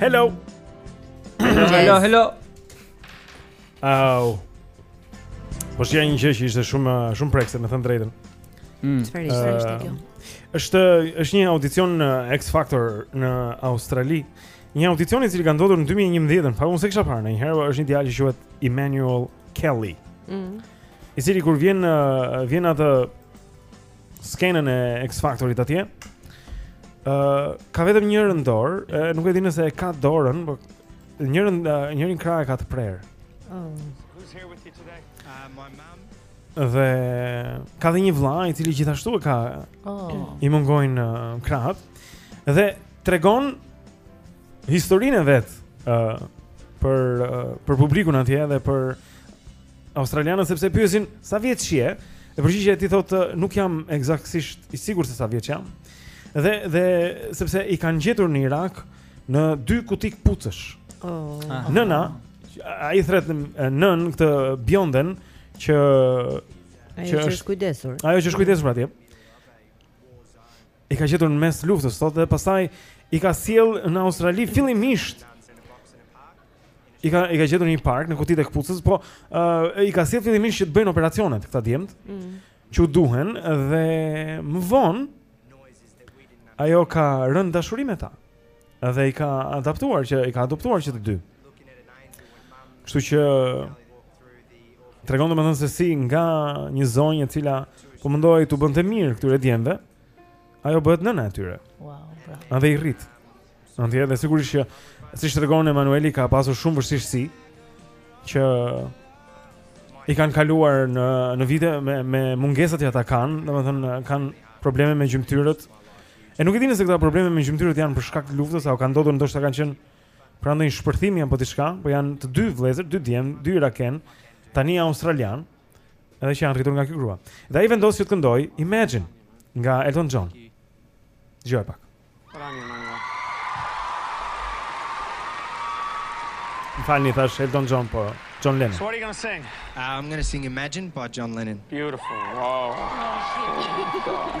Hello. Hello, hello. Au. Po sjell një gjë që ishte shumë shumë prekëse, me thënë të drejtën. Mm. Çfarë ishte uh, kjo? Është është një audicion në X Factor në Australi Një audicion i cili ka ndodhur në 2011, po unë s'e kisha parë ndonjëherë, po është një djalë që quhet Emmanuel Kelly. Mm. I cili kur vjen vjen në atë skenën e X Factorit atje, ë uh, ka vetëm njërën dorë, uh, nuk e di nëse e ka dorën, por njërin uh, njërin krah e ka të prerë. Oh. Dhe ka dhe një vëlla i cili gjithashtu e ka oh. i mungojnë uh, krahët Dhe tregon historinë e vet ë uh, për uh, për publikun atje dhe për australianët sepse pyesin sa vjeç je dhe përgjigjja e tij thotë nuk jam eksaktësisht i sigurt se sa vjeç jam dhe dhe sepse i kanë gjetur në Irak në dy kuti këpucësh. Oh. Nëna, ai thërret nënë këtë bjonden që që është kujdesur. Ajo që është kujdesur atje. I ka gjetur në mes luftës, thotë dhe pastaj i ka sjell në Australi fillimisht. I ka i ka gjetur në një park në kutitë e këpucës, po uh, i ka sjell fillimisht që të bëjnë operacionet këta djemt. Mm. Që u duhen dhe më vonë ajo ka rënë në dashuri me ta. Edhe i ka adaptuar që i ka adoptuar që të dy. Kështu që tregon domethënë se si nga një zonjë e cila po mundohej t'u bënte mirë këtyre djemve, ajo bëhet nëna e tyre. Wow, bravo. Edhe i rrit. Andaj edhe sigurisht që siç tregon Emanueli ka pasur shumë vështirësi që i kanë kaluar në në vite me me mungesat që ata kanë, domethënë kanë probleme me gjymtyrët, E nuk e di nëse këta probleme me gjymtyrët janë për shkak të luftës apo kanë ndodhur ndoshta kanë qenë pranë ndonjë shpërthimi apo diçka, po janë të dy vëllezër, dy djem, dy irakenë, tani australianë, edhe që janë rritur nga kjo grua. Dhe ai vendos që të këndojë Imagine nga Elton John. Dëgjoje pak. Më falni thashë Elton John po John Lennon. So what are you going to sing? Uh, I'm going to sing Imagine by John Lennon. Beautiful. Wow. Oh,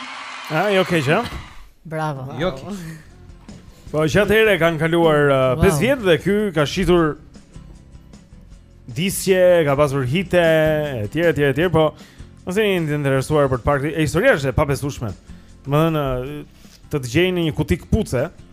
A, jo keq, ë? Bravo. Jo keq. Po që atëherë kanë kaluar 5 vjet dhe ky ka shitur disqe, ka pasur hite etj etj etj, po nëse jeni të interesuar për të parë. E historia është e pabesueshme. Domethënë të të gjejë në një kuti këpucësh.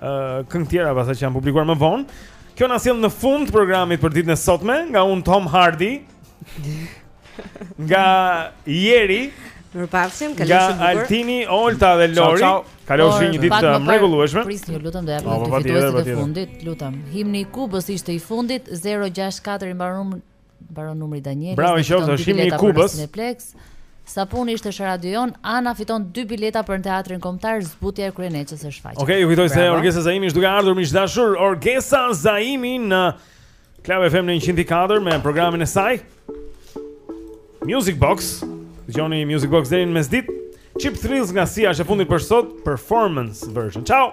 këngë të tjera pastaj që janë publikuar më vonë. Kjo na sjell në fund të programit për ditën e sotme nga unë Tom Hardy. Nga Jeri, Mirupafshim, kalofshi shumë bukur. Nga Altini, Olta dhe Lori. Kalofshi një ditë të mrekullueshme. Prisni, ju lutem do japim po, po, fituesit e fundit, lutem. Himni i Kubës ishte i fundit 064 i mbaron mbaron numri Daniel. Bravo, qoftë është himni i Kubës. Cineplex. Sapuni ishte në radion, Ana fiton 2 bileta për në teatrin kombëtar Zbutja e Kryeneçës së Shfaqjes. Okej, okay, ju kujtoj se Orgesa Zaimi është duke ardhur miq të dashur, Orgesa Zaimi në Club FM në 104 me programin e saj. Music Box, Johnny Music Box deri në mesditë. Cheap Thrills nga Sia është e fundit për sot, performance version. Ciao.